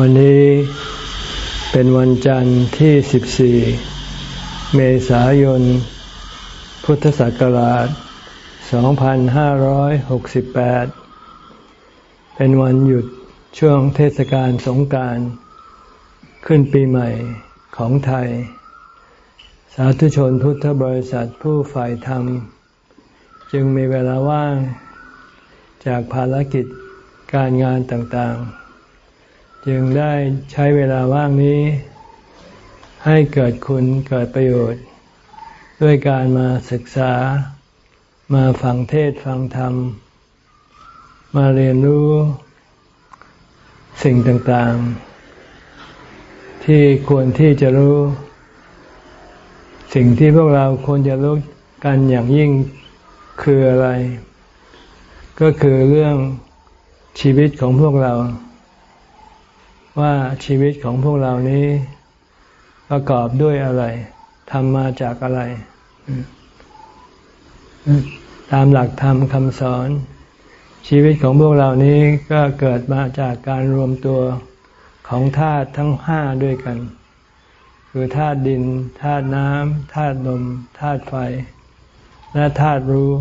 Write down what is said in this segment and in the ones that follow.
วันนี้เป็นวันจันทร์ที่ 14 เมษายน พุทธศักราช 2568 เป็นวันหยุดช่วงเทศกาลสงการขึ้นปีใหม่ของไทย สาธุชนพุทธบริษัทผู้ฝ่ายธรรม จึงมีเวลาว่างจากภารกิจการงานต่างๆ จึงได้ใช้เวลาว่างนี้ ให้เกิดคุณเกิดประโยชน์ ด้วยการมาศึกษา มาฟังเทศฟังธรรม มาเรียนรู้ สิ่งต่างๆ ที่ควรที่จะรู้ สิ่งที่พวกเราควรจะรู้กันอย่างยิ่งคืออะไร ก็คือเรื่องชีวิตของพวกเรา ว่าชีวิตของพวกเรานี้ประกอบด้วยอะไรทำมาจากอะไร ตามหลักธรรมคำสอน ชีวิตของพวกเรานี้ก็เกิดมาจากการรวมตัวของธาตุทั้งห้าด้วยกัน คือธาตุดินธาตุน้ำธาตุลมธาตุไฟ และธาตุรู้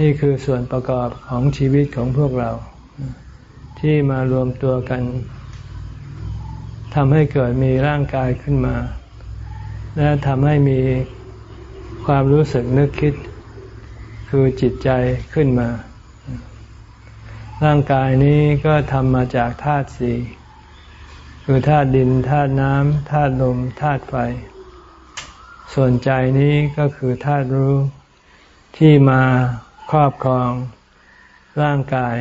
นี่คือส่วนประกอบของชีวิตของพวกเรา ที่มารวมตัวกันทำให้เกิดมีร่างกายขึ้นมา และทำให้มีความรู้สึกนึกคิด คือจิตใจขึ้นมา ร่างกายนี้ก็ทำมาจากธาตุสี่คือธาตุดินธาตุน้ำธาตุลมธาตุไฟ ส่วนใจนี้ก็คือธาตุรู้ที่มาครอบครองร่างกาย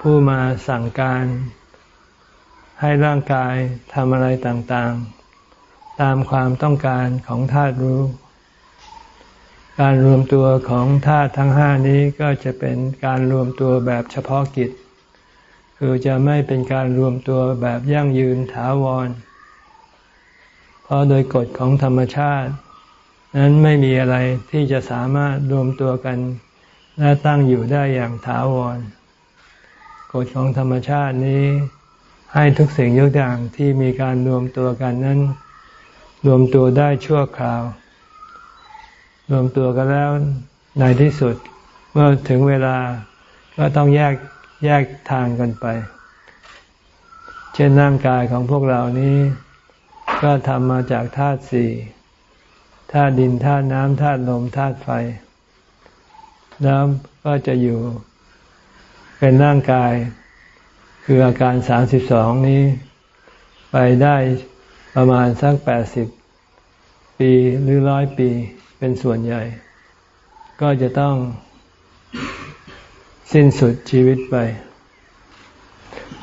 ผู้มาสั่งการให้ร่างกายทำอะไรต่างๆ ตามความต้องการของธาตุรู้ การรวมตัวของธาตุทั้งห้านี้ก็จะเป็นการรวมตัวแบบเฉพาะกิจ คือจะไม่เป็นการรวมตัวแบบยั่งยืนถาวร เพราะโดยกฎของธรรมชาติ นั้นไม่มีอะไรที่จะสามารถรวมตัวกัน และตั้งอยู่ได้อย่างถาวร กฎของธรรมชาตินี้ ให้ทุกสิ่งทุกอย่างที่มีการรวมตัวกันนั้น รวมตัวได้ชั่วคราว รวมตัวกันแล้วในที่สุด เมื่อถึงเวลาก็ต้องแยกแยกทางกันไป เช่นร่างกายของพวกเรานี้ ก็ทำมาจากธาตุสี่ธาตุดินธาตุน้ำธาตุลมธาตุไฟ แล้วก็จะอยู่ เป็นร่างกาย คืออาการสามสิบสองนี้ ไปได้ประมาณสักแปดสิบปีหรือร้อยปีเป็นส่วนใหญ่ ก็จะต้องสิ้นสุดชีวิตไป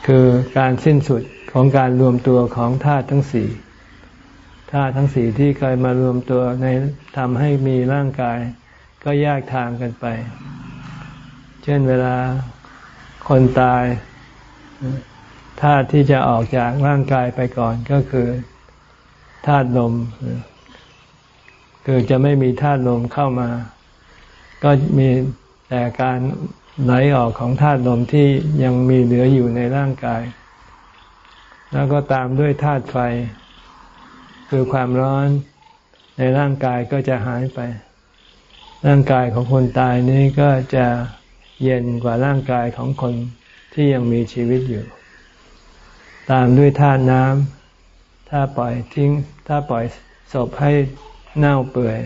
คือการสิ้นสุดของการรวมตัวของธาตุทั้งสี่ธาตุทั้งสี่ที่เคยมารวมตัวในทำให้มีร่างกาย ก็แยกทางกันไป เช่นเวลา คนตายธาตุที่จะออกจากร่างกายไปก่อนก็คือธาตุลม คือจะไม่มีธาตุลมเข้ามา ก็มีแต่การไหลออกของธาตุลมที่ยังมีเหลืออยู่ในร่างกาย แล้วก็ตามด้วยธาตุไฟ คือความร้อนในร่างกายก็จะหายไป ร่างกายของคนตายนี้ก็จะ เย็นกว่าร่างกายของคนที่ยังมีชีวิตอยู่ ตามด้วยธาตุน้ำถ้าปล่อยทิ้ง ถ้าปล่อยศพให้เน่าเปื่อย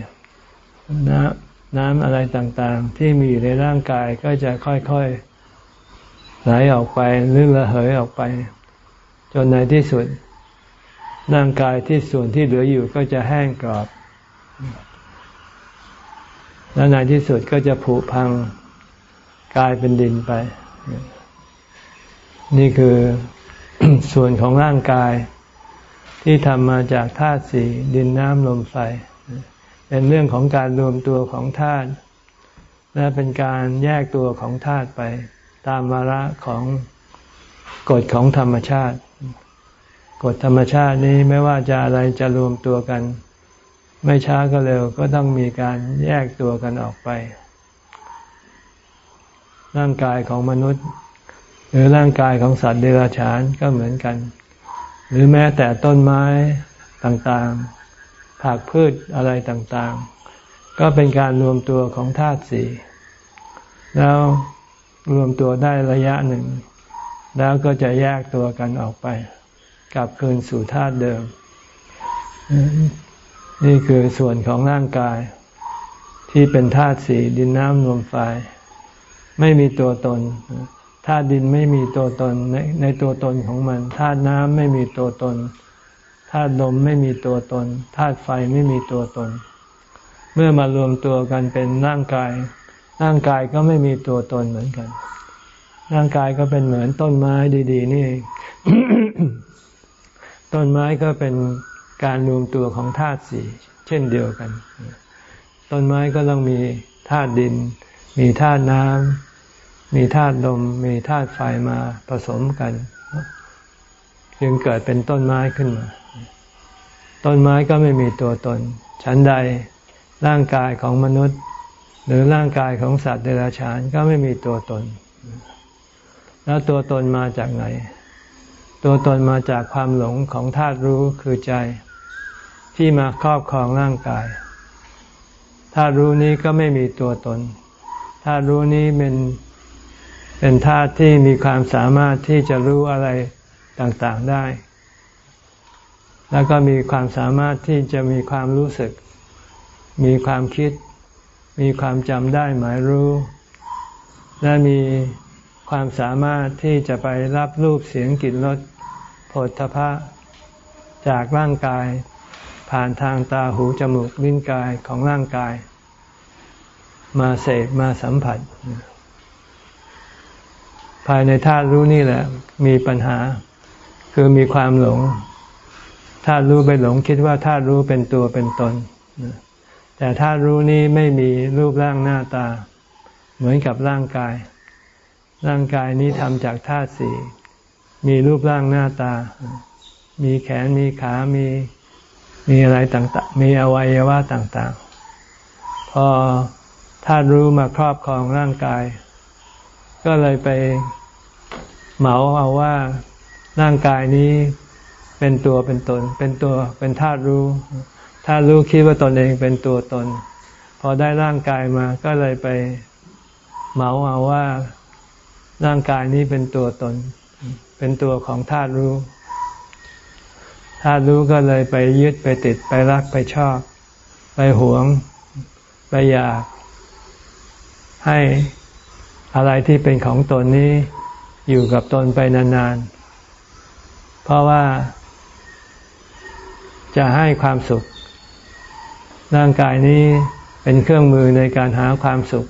น้ำน้ำอะไรต่างๆ ที่มีอยู่ในร่างกายก็จะค่อยๆไหลออกไปหรือระเหยออกไป จนในที่สุด ร่างกายที่ส่วนที่เหลืออยู่ก็จะแห้งกรอบ และในที่สุดก็จะผุพัง กลายเป็นดินไป นี่คือส่วนของร่างกาย ที่ทำมาจากธาตุสี่ดินน้ำลมไฟ เป็นเรื่องของการรวมตัวของธาตุและเป็นการแยกตัวของธาตุไป ตามวาระของกฎของธรรมชาติ กฎธรรมชาตินี้ไม่ว่าจะอะไรจะรวมตัวกัน ไม่ช้าก็เร็วก็ต้องมีการแยกตัวกันออกไป ร่างกายของมนุษย์ หรือร่างกายของสัตว์เดรัจฉานก็เหมือนกัน หรือแม้แต่ต้นไม้ต่างๆ ผักพืชอะไรต่างๆ ก็เป็นการรวมตัวของธาตุสี่แล้วรวมตัวได้ระยะหนึ่ง แล้วก็จะแยกตัวกันออกไป กลับคืนสู่ธาตุเดิม นี่คือส่วนของร่างกายที่เป็นธาตุสี่ดินน้ำลมไฟ ไม่มีตัวตนธาตุดินไม่มีตัวตนในในตัวตนของมันธาตุน้ำไม่มีตัวตนธาตุลมไม่มีตัวตนธาตุไฟไม่มีตัวตน เมื่อมารวมตัวกันเป็นร่างกาย ร่างกายก็ไม่มีตัวตนเหมือนกัน ร่างกายก็เป็นเหมือนต้นไม้ดี ๆ นี่ ต้นไม้ก็เป็นการรวมตัวของธาตุสี่เช่นเดียวกัน ต้นไม้ก็ต้องมีธาตุดิน มีธาตุน้ำ มีธาตุลมมีธาตุไฟมาผสมกัน จึงเกิดเป็นต้นไม้ขึ้นมา ต้นไม้ก็ไม่มีตัวตน ฉันใดร่างกายของมนุษย์ หรือร่างกายของสัตว์เดรัจฉานก็ไม่มีตัวตน แล้วตัวตนมาจากไหน ตัวตนมาจากความหลงของธาตุรู้คือใจ ที่มาครอบครองร่างกายธาตุรู้นี้ก็ไม่มีตัวตนธาตุรู้นี้เป็น เป็นธาตุที่มีความสามารถที่จะรู้อะไรต่างๆได้ แล้วก็มีความสามารถที่จะมีความรู้สึก มีความคิด มีความจำได้หมายรู้ และมีความสามารถที่จะไปรับรูปเสียงกลิ่นรสผลทพะจากร่างกาย ผ่านทางตาหูจมูกลิ้นกายของร่างกาย มาเสพมาสัมผัส ภายในธาตุรู้นี่แหละ มีปัญหา คือมีความหลงธาตุรู้ไปหลงคิดว่าธาตุรู้เป็นตัวเป็นตน แต่ธาตุรู้นี้ไม่มีรูปร่างหน้าตา เหมือนกับร่างกาย ร่างกายนี้ทำจากธาตุสี่มีรูปร่างหน้าตา มีแขนมีขา มีมีอะไรต่างๆ มีอวัยวะต่างๆ พอธาตุรู้มาครอบครองร่างกาย ก็เลยไป เหมาเอาว่าร่างกายนี้เป็นตัวเป็นตน เป็นตัวเป็นธาตุรู้ธาตุรู้คิดว่าตนเองเป็นตัวตน พอได้ร่างกายมาก็เลยไปเหมาเอาว่าร่างกายนี้เป็นตัวตน เป็นตัวของธาตุรู้ธาตุรู้ก็เลยไปยึดไปติดไปรักไปชอบ ไปหวง ไปอยาก ให้อะไรที่เป็นของตนนี้ อยู่กับตนไปนานๆ เพราะว่า จะให้ความสุข ร่างกายนี้เป็นเครื่องมือในการหาความสุข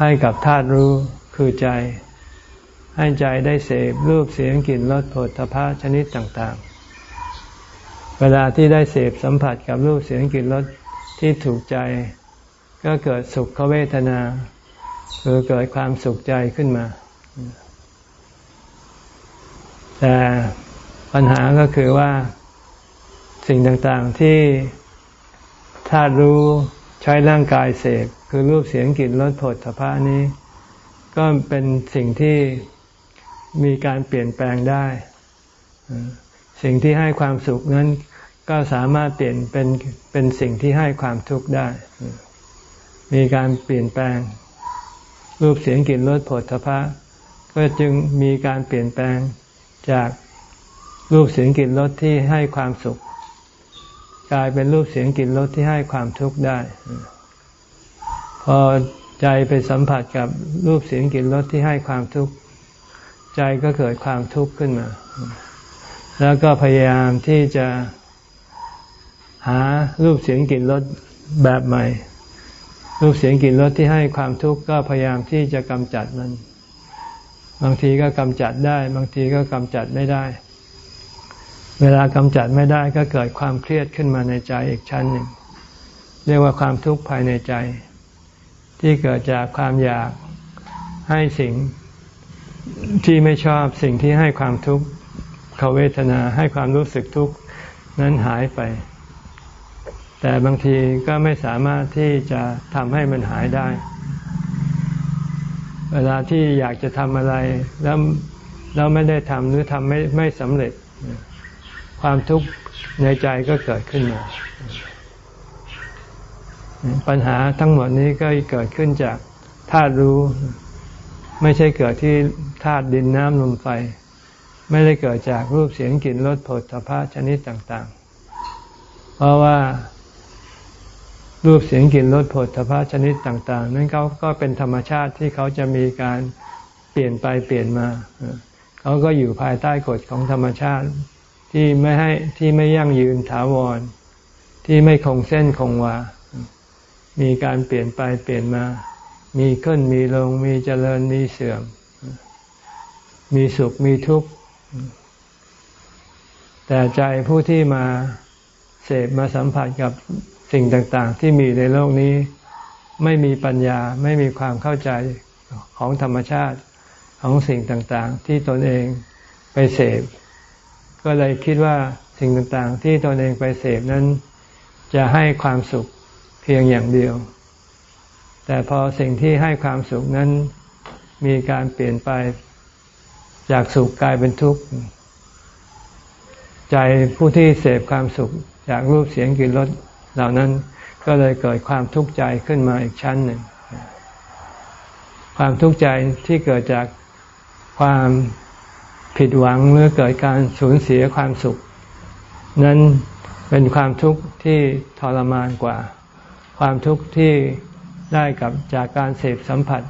ให้กับธาตุรู้คือใจ ให้ใจได้เสพรูปเสียงกลิ่นรสผลพะชนิดต่างๆ เวลาที่ได้เสพสัมผัสกับรูปเสียงกลิ่นรสที่ถูกใจ ก็เกิดสุขเวทนา คือเกิดความสุขใจขึ้นมา แต่ปัญหาก็คือว่าสิ่งต่างๆที่ธาตุรู้ใช้ร่างกายเสพคือรูปเสียงกลิ่นรสผลสภานี้ ก็เป็นสิ่งที่มีการเปลี่ยนแปลงได้ สิ่งที่ให้ความสุขนั้นก็สามารถเปลี่ยนเป็นเป็นสิ่งที่ให้ความทุกข์ได้ มีการเปลี่ยนแปลง รูปเสียงกลิ่นรสผลสภาก็จึงมีการเปลี่ยนแปลง จากรูปเสียงกลิ่นรสที่ให้ความสุข กลายเป็นรูปเสียงกลิ่นรสที่ให้ความทุกข์ได้ พอใจไปสัมผัสกับรูปเสียงกลิ่นรสที่ให้ความทุกข์ ใจก็เกิดความทุกข์ขึ้นมา แล้วก็พยายามที่จะหารูปเสียงกลิ่นรสแบบใหม่ รูปเสียงกลิ่นรสที่ให้ความทุกข์ก็พยายามที่จะกำจัดมัน บางทีก็กำจัดได้ บางทีก็กำจัดไม่ได้ เวลากำจัดไม่ได้ก็เกิดความเครียดขึ้นมาในใจอีกชั้นหนึ่ง เรียกว่าความทุกข์ภายในใจ ที่เกิดจากความอยากให้สิ่งที่ไม่ชอบสิ่งที่ให้ความทุกข์เขาเวทนาให้ความรู้สึกทุกข์นั้นหายไป แต่บางทีก็ไม่สามารถที่จะทำให้มันหายได้ เวลาที่อยากจะทำอะไรแล้วแล้วไม่ได้ทำหรือทำไม่ไม่สำเร็จ ความทุกข์ในใจก็เกิดขึ้นมาปัญหาทั้งหมดนี้ก็เกิดขึ้นจากธาตุรู้ ไม่ใช่เกิดที่ธาตุดินน้ำลมไฟ ไม่ได้เกิดจากรูปเสียงกลิ่นรสผลทพะชนิดต่าง ๆ เพราะว่า รูปเสียงกลิ่นรสผลทพะชนิดต่าง ๆ นั้นเขาก็เป็นธรรมชาติที่เขาจะมีการเปลี่ยนไปเปลี่ยนมา เขาก็อยู่ภายใต้กฎของธรรมชาติที่ไม่ให้ที่ไม่ยั่งยืนถาวร ที่ไม่คงเส้นคงวา มีการเปลี่ยนไปเปลี่ยนมา มีขึ้นมีลงมีเจริญมีเสื่อม มีสุขมีทุกข์ แต่ใจผู้ที่มาเสพมาสัมผัสกับ สิ่งต่างๆ ที่มีในโลกนี้ ไม่มีปัญญาไม่มีความเข้าใจของธรรมชาติของสิ่งต่างๆ ที่ตนเองไปเสพ ก็เลยคิดว่าสิ่งต่างๆ ที่ตนเองไปเสพนั้น จะให้ความสุขเพียงอย่างเดียว แต่พอสิ่งที่ให้ความสุขนั้นมีการเปลี่ยนไปจากสุขกลายเป็นทุกข์ ใจผู้ที่เสพความสุขจากรูปเสียงกลิ่นรส เหล่านั้นก็เลยเกิดความทุกข์ใจขึ้นมาอีกชั้นหนึ่ง ความทุกข์ใจที่เกิดจากความผิดหวังหรือเกิดการสูญเสียความสุข นั้นเป็นความทุกข์ที่ทรมานกว่า ความทุกข์ที่ได้กับจากการเสพสัมผัส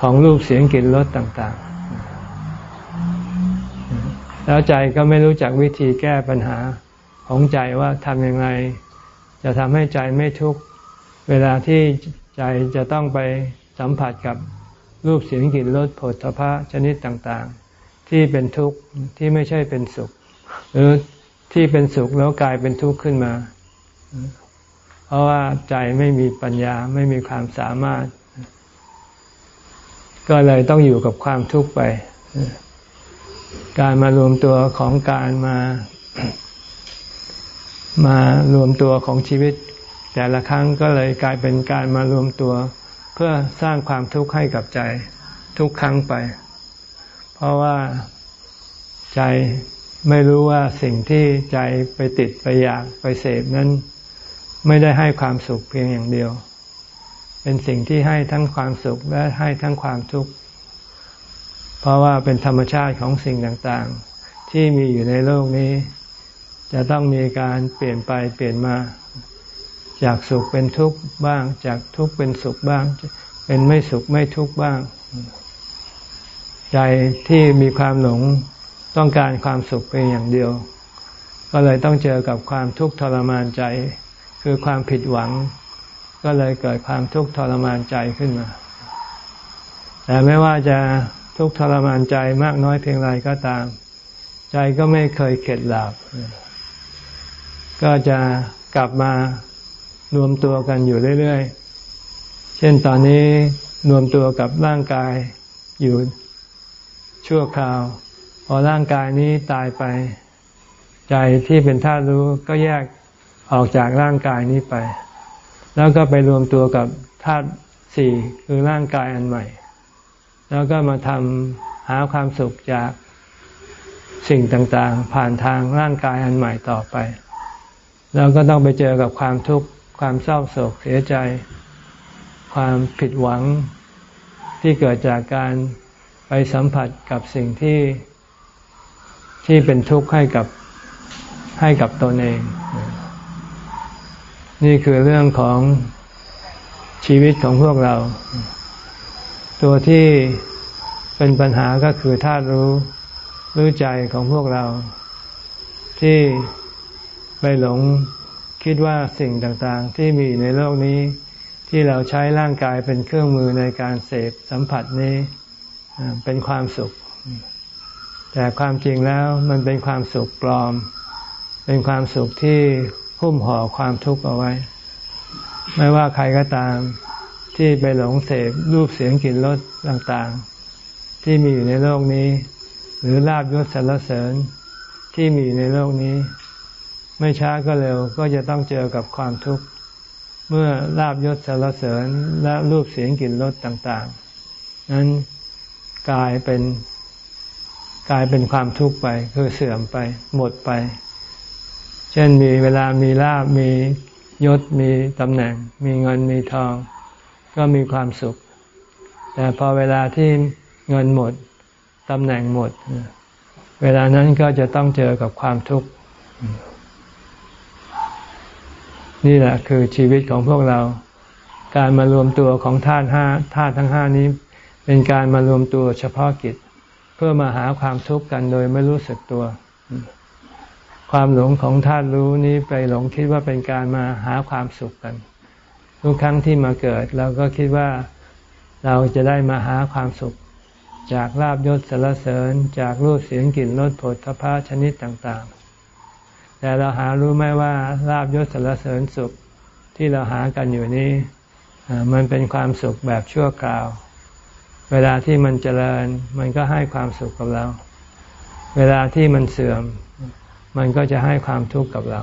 ของรูปเสียงกลิ่นรสต่างๆ แล้วใจก็ไม่รู้จักวิธีแก้ปัญหาของใจว่าทำยังไง จะทำให้ใจไม่ทุกข์เวลาที่ใจจะต้องไปสัมผัสกับรูปเสียงกลิ่นรสผลทพะชนิดต่างๆ ที่เป็นทุกข์ที่ไม่ใช่เป็นสุข หรือที่เป็นสุขแล้วกลายเป็นทุกข์ขึ้นมา เพราะว่าใจไม่มีปัญญาไม่มีความสามารถ ก็เลยต้องอยู่กับความทุกข์ไป การมารวมตัวของการมา มารวมตัวของชีวิต แต่ละครั้งก็เลยกลายเป็นการมารวมตัว เพื่อสร้างความทุกข์ให้กับใจทุกครั้งไป เพราะว่าใจไม่รู้ว่าสิ่งที่ใจไปติดไปอยากไปเสพนั้น ไม่ได้ให้ความสุขเพียงอย่างเดียว เป็นสิ่งที่ให้ทั้งความสุขและให้ทั้งความทุกข์ เพราะว่าเป็นธรรมชาติของสิ่งต่างๆ ที่มีอยู่ในโลกนี้ จะต้องมีการเปลี่ยนไปเปลี่ยนมา จากสุขเป็นทุกข์บ้าง จากทุกข์เป็นสุขบ้าง เป็นไม่สุขไม่ทุกข์บ้าง ใจที่มีความหลงต้องการความสุขเพียงอย่างเดียว ก็เลยต้องเจอกับความทุกข์ทรมานใจ คือความผิดหวัง ก็เลยเกิดความทุกข์ทรมานใจขึ้นมา แต่ไม่ว่าจะทุกข์ทรมานใจมากน้อยเพียงไรก็ตาม ใจก็ไม่เคยเข็ดหลาบ ก็จะกลับมารวมตัวกันอยู่เรื่อยๆ เช่นตอนนี้รวมตัวกับร่างกายอยู่ชั่วคราว พอร่างกายนี้ตายไป ใจที่เป็นธาตุรู้ก็แยกออกจากร่างกายนี้ไป แล้วก็ไปรวมตัวกับธาตุสี่คือร่างกายอันใหม่ แล้วก็มาทำหาความสุขจากสิ่งต่างๆ ผ่านทางร่างกายอันใหม่ต่อไป แล้วก็ต้องไปเจอกับความทุกข์ความเศร้าโศกเสียใจ ความผิดหวังที่เกิดจากการไปสัมผัสกับสิ่งที่ที่เป็นทุกข์ให้กับให้กับตนเอง นี่คือเรื่องของชีวิตของพวกเรา ตัวที่เป็นปัญหาก็คือธาตุรู้รู้ใจของพวกเรา ที่ ไปหลงคิดว่าสิ่งต่างๆ ที่มีในโลกนี้ ที่เราใช้ร่างกายเป็นเครื่องมือในการเสพสัมผัสนี้เป็นความสุข แต่ความจริงแล้วมันเป็นความสุขปลอม เป็นความสุขที่หุ้มห่อความทุกข์เอาไว้ ไม่ว่าใครก็ตามที่ไปหลงเสพรูปเสียงกลิ่นรสต่างๆ ที่มีอยู่ในโลกนี้ หรือลาบยศสรรเสริญที่มีอยู่ในโลกนี้ ไม่ช้าก็เร็วก็จะต้องเจอกับความทุกข์ เมื่อลาบยศสรรเสริญและรูปเสียงกลิ่นรสต่างๆ นั้นกลายเป็นกลายเป็นความทุกข์ไป คือเสื่อมไป หมดไป เช่นมีเวลามีลาบมียศมีตำแหน่ง มีเงินมีทอง ก็มีความสุข แต่พอเวลาที่เงินหมดตำแหน่งหมด เวลานั้นก็จะต้องเจอกับความทุกข์ นี่แหละคือชีวิตของพวกเรา การมารวมตัวของธาตุห้าธาตุทั้งห้านี้ เป็นการมารวมตัวเฉพาะกิจ เพื่อมาหาความทุกข์กันโดยไม่รู้สึกตัว ความหลงของธาตุรู้นี้ไปหลงคิดว่าเป็นการมาหาความสุขกันทุกครั้งที่มาเกิดเราก็คิดว่าเราจะได้มาหาความสุข จากลาบยศสารเสริญ จากรูปเสียงกลิ่นรสผลทพะชนิดต่างๆ แต่เราหารู้ไหมว่าลาบยศสารเสริญสุขที่เราหากันอยู่นี้มันเป็นความสุขแบบชั่วคราว เวลาที่มันเจริญ มันก็ให้ความสุขกับเรา เวลาที่มันเสื่อม มันก็จะให้ความทุกข์กับเรา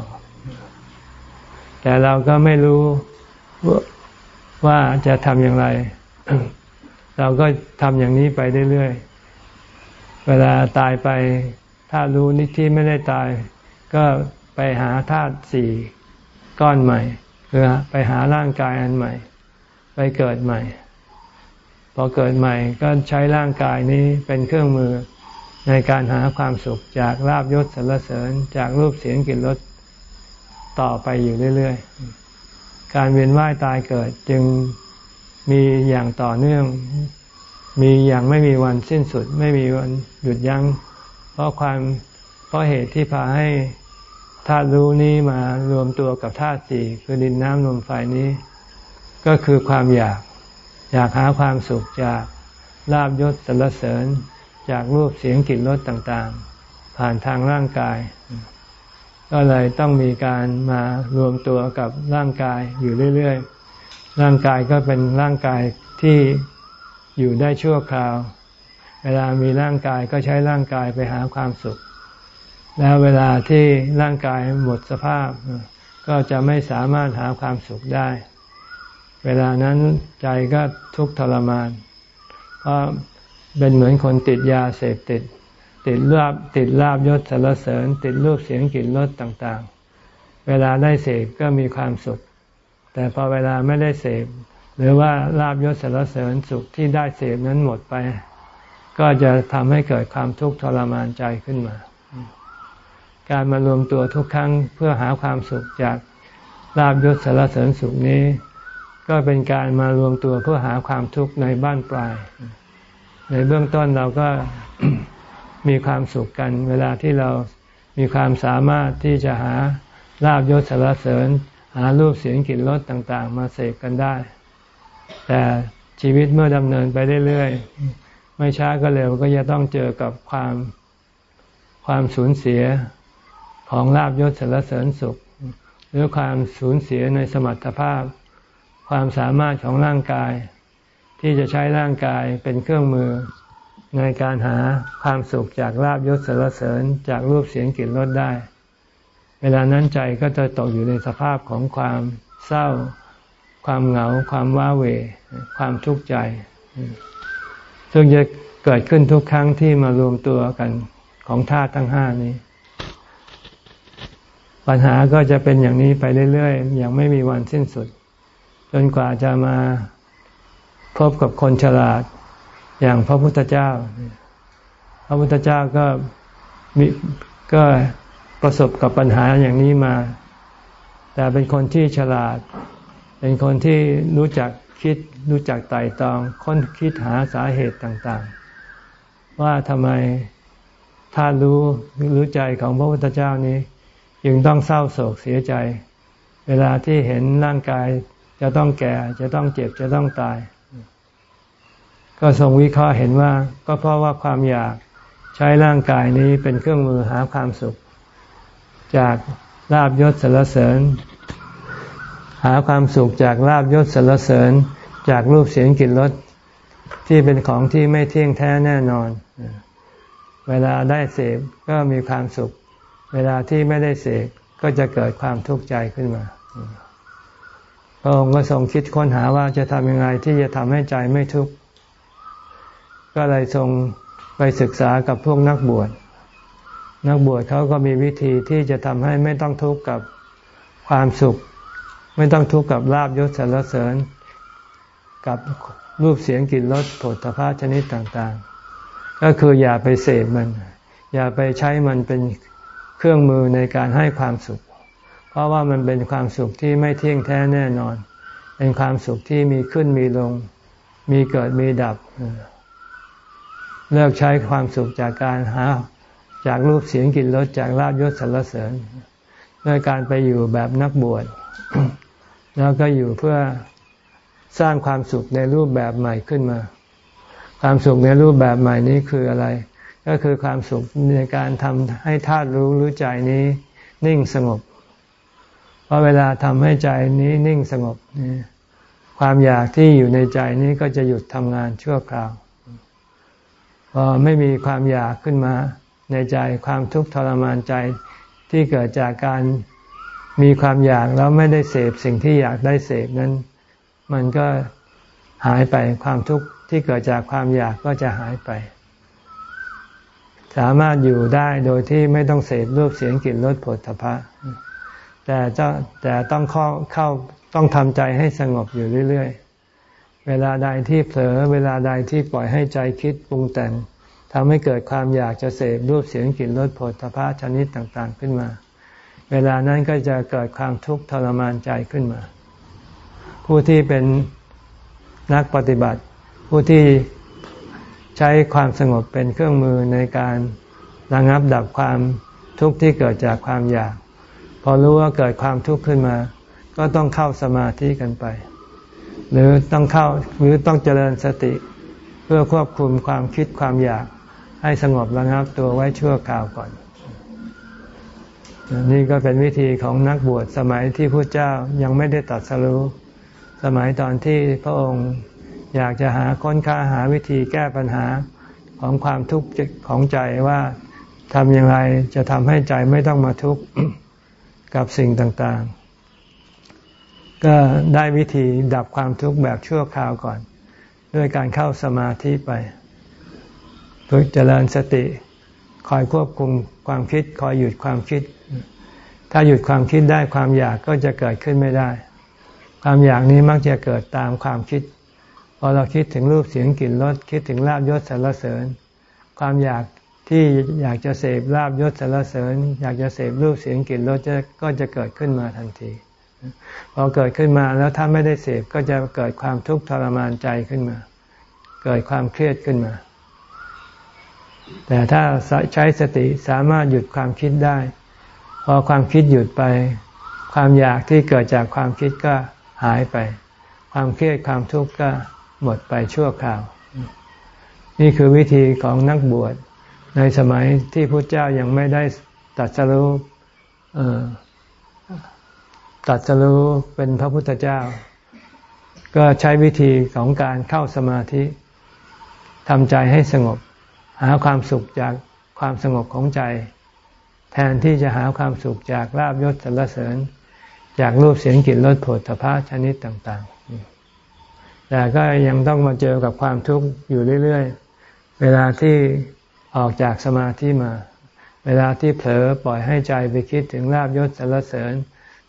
แต่เราก็ไม่รู้ว่าจะทำอย่างไร เราก็ทำอย่างนี้ไปเรื่อยๆ เวลาตายไป ถ้ารู้นิที่ไม่ได้ตาย ก็ไปหาธาตุสี่ก้อนใหม่คือไปหาร่างกายอันใหม่ ไปเกิดใหม่ พอเกิดใหม่ก็ใช้ร่างกายนี้เป็นเครื่องมือในการหาความสุขจากลาบยศสรรเสริญจากรูปเสียงกลิ่นรสต่อไปอยู่เรื่อยๆ การเวียนว่ายตายเกิดจึงมีอย่างต่อเนื่อง มีอย่างไม่มีวันสิ้นสุด ไม่มีวันหยุดยัง้ง เพราะความเพราะเหตุที่พาให้ ธาตุรู้นี้มารวมตัวกับธาตุสี่คือดินน้ำลมไฟนี้ ก็คือความอยาก อยากหาความสุขจากลาบยศสรรเสริญ จากรูปเสียงกลิ่นรสต่างๆ ผ่านทางร่างกาย ก็เลยต้องมีการมารวมตัวกับร่างกายอยู่เรื่อยๆ ร่างกายก็เป็นร่างกายที่อยู่ได้ชั่วคราว เวลามีร่างกายก็ใช้ร่างกายไปหาความสุข แล้วเวลาที่ร่างกายหมดสภาพ ก็จะไม่สามารถหาความสุขได้ เวลานั้นใจก็ทุกข์ทรมาน เพราะเป็นเหมือนคนติดยาเสพติด ติดลาบติดลาบยศสารเสริญ ติดรูปเสียงกลิ่นรสต่างๆ เวลาได้เสพก็มีความสุข แต่พอเวลาไม่ได้เสพหรือว่าลาบยศสารเสริญสุขที่ได้เสพนั้นหมดไป ก็จะทำให้เกิดความทุกข์ทรมานใจขึ้นมา การมารวมตัวทุกครั้งเพื่อหาความสุขจากลาบยศสารเสริญสุขนี้ ก็เป็นการมารวมตัวเพื่อหาความทุกข์ในบ้านปลาย ในเบื้องต้นเราก็มีความสุขกัน เวลาที่เรามีความสามารถที่จะหาลาบยศสารเสริญ หารูปเสียงกลิ่นรสต่าง ๆ มาเสพกันได้ แต่ชีวิตเมื่อดำเนินไปเรื่อยๆไม่ช้าก็เร็วก็จะต้องเจอกับความความสูญเสีย ของลาบยศสารเสริญสุข หรือความสูญเสียในสมรรถภาพ ความสามารถของร่างกาย ที่จะใช้ร่างกายเป็นเครื่องมือ ในการหาความสุขจากลาบยศสารเสริญจากรูปเสียงกลิ่นรสได้ เวลานั้นใจก็จะตกอยู่ในสภาพของความเศร้า ความเหงา ความว้าเหวความทุกข์ใจ ซึ่งจะเกิดขึ้นทุกครั้งที่มารวมตัวกันของธาตุทั้งห้านี้ ปัญหาก็จะเป็นอย่างนี้ไปเรื่อยๆ อย่างไม่มีวันสิ้นสุด จนกว่าจะมาพบกับคนฉลาด อย่างพระพุทธเจ้า พระพุทธเจ้าก็มีก็ประสบกับปัญหาอย่างนี้มา แต่เป็นคนที่ฉลาด เป็นคนที่รู้จักคิดรู้จักไต่ตอง ค้นคิดหาสาเหตุต่างๆ ว่าทำไมถ้ารู้รู้ใจของพระพุทธเจ้านี้ ยังต้องเศร้าโศกเสียใจ เวลาที่เห็นร่างกายจะต้องแก่ จะต้องเจ็บจะต้องตาย ก็ทรงวิเคราะห์เห็นว่า ก็เพราะว่าความอยากใช้ร่างกายนี้เป็นเครื่องมือหาความสุข จากลาบยศสรรเสริญ หาความสุขจากลาบยศสรรเสริญ จากรูปเสียงกลิ่นรสที่เป็นของที่ไม่เที่ยงแท้แน่นอน เวลาได้เสพก็มีความสุข เวลาที่ไม่ได้เสพก็จะเกิดความทุกข์ใจขึ้นมาพระองค์ก็ทรงคิดค้นหาว่าจะทำยังไงที่จะทำให้ใจไม่ทุกข์ ก็เลยทรงไปศึกษากับพวกนักบวช นักบวชเขาก็มีวิธีที่จะทำให้ไม่ต้องทุกข์กับความสุข ไม่ต้องทุกข์กับลาบยศสรรเสริญ กับรูปเสียงกลิ่นรสผลตภะชนิดต่างๆ ก็คืออย่าไปเสพมัน อย่าไปใช้มันเป็น เครื่องมือในการให้ความสุข เพราะว่ามันเป็นความสุขที่ไม่เที่ยงแท้แน่นอน เป็นความสุขที่มีขึ้นมีลง มีเกิดมีดับ เลิกใช้ความสุขจากการหาจากรูปเสียงกลิ่นรสจากลาบยศสรรเสริญด้วยการไปอยู่แบบนักบวชแล้วก็อยู่เพื่อสร้างความสุขในรูปแบบใหม่ขึ้นมา ความสุขในรูปแบบใหม่นี้คืออะไร ก็คือความสุขในการทำให้ธาตุรู้รู้ใจนี้ นิ่งสงบ เพราะเวลาทำให้ใจนี้นิ่งสงบความอยากที่อยู่ในใจนี้ก็จะหยุดทำงานชั่วคราวพอไม่มีความอยากขึ้นมาในใจความทุกข์ทรมานใจที่เกิดจากการมีความอยากแล้วไม่ได้เสพสิ่งที่อยากได้เสพนั้น มันก็หายไปความทุกข์ที่เกิดจากความอยากก็จะหายไป สามารถอยู่ได้โดยที่ไม่ต้องเสพรูปเสียงกลิ่นรสผลทพะแต่จะแต่ต้องเข้าเข้าต้องทำใจให้สงบอยู่เรื่อย ๆ เวลาใดที่เผลอเวลาใดที่ปล่อยให้ใจคิดปรุงแต่งทำให้เกิดความอยากจะเสพรูปเสียงกลิ่นรสผลพระชนิดต่างๆขึ้นมา เวลานั้นก็จะเกิดความทุกข์ทรมานใจขึ้นมา ผู้ที่เป็นนักปฏิบัติ ผู้ที่ ใช้ความสงบเป็นเครื่องมือในการระงับดับความทุกข์ที่เกิดจากความอยาก พอรู้ว่าเกิดความทุกข์ขึ้นมา ก็ต้องเข้าสมาธิกันไป หรือต้องเข้าหรือต้องเจริญสติ เพื่อควบคุมความคิดความอยาก ให้สงบระงับตัวไว้ชั่วคราวก่อน นี่ก็เป็นวิธีของนักบวชสมัยที่พระเจ้ายังไม่ได้ตัดสรู้สมัยตอนที่พระองค์ อยากจะหาค้นค้าหาวิธีแก้ปัญหาของความทุกข์ของใจว่าทำอย่างไรจะทำให้ใจไม่ต้องมาทุกข์กับสิ่งต่างๆ ก็ได้วิธีดับความทุกข์แบบชั่วคราวก่อน ด้วยการเข้าสมาธิไปฝึกเจริญสติ คอยควบคุมความคิด คอยหยุดความคิด ถ้าหยุดความคิดได้ความอยากก็จะเกิดขึ้นไม่ได้ ความอยากนี้มักจะเกิดตามความคิด พอเราคิดถึงรูปเสียงกลิ่นรสคิดถึงลาบยศสรรเสริญ ความอยากที่อยากจะเสพลาบยศสรรเสริญ อยากจะเสพรูปเสียงกลิ่นรสก็จะเกิดขึ้นมาทันที พอเกิดขึ้นมาแล้วถ้าไม่ได้เสพก็จะเกิดความทุกข์ทรมานใจขึ้นมา เกิดความเครียดขึ้นมา แต่ถ้าใช้สติสามารถหยุดความคิดได้ พอความคิดหยุดไป ความอยากที่เกิดจากความคิดก็หายไป ความเครียดความทุกข์ก็ หมดไปชั่วคราว นี่คือวิธีของนักบวชในสมัยที่พระเจ้ายังไม่ได้ตัดสรุปตัดสรุปเป็นพระพุทธเจ้า ก็ใช้วิธีของการเข้าสมาธิทำใจให้สงบ หาความสุขจากความสงบของใจ แทนที่จะหาความสุขจากลาบยศสรรเสริญ จากรูปเสียงกลิ่นรสผลพระชนิดต่าง ๆ แต่ก็ยังต้องมาเจอกับความทุกข์อยู่เรื่อยๆ เวลาที่ออกจากสมาธิมา เวลาที่เผลอปล่อยให้ใจไปคิดถึงลาบยศสรรเสริญ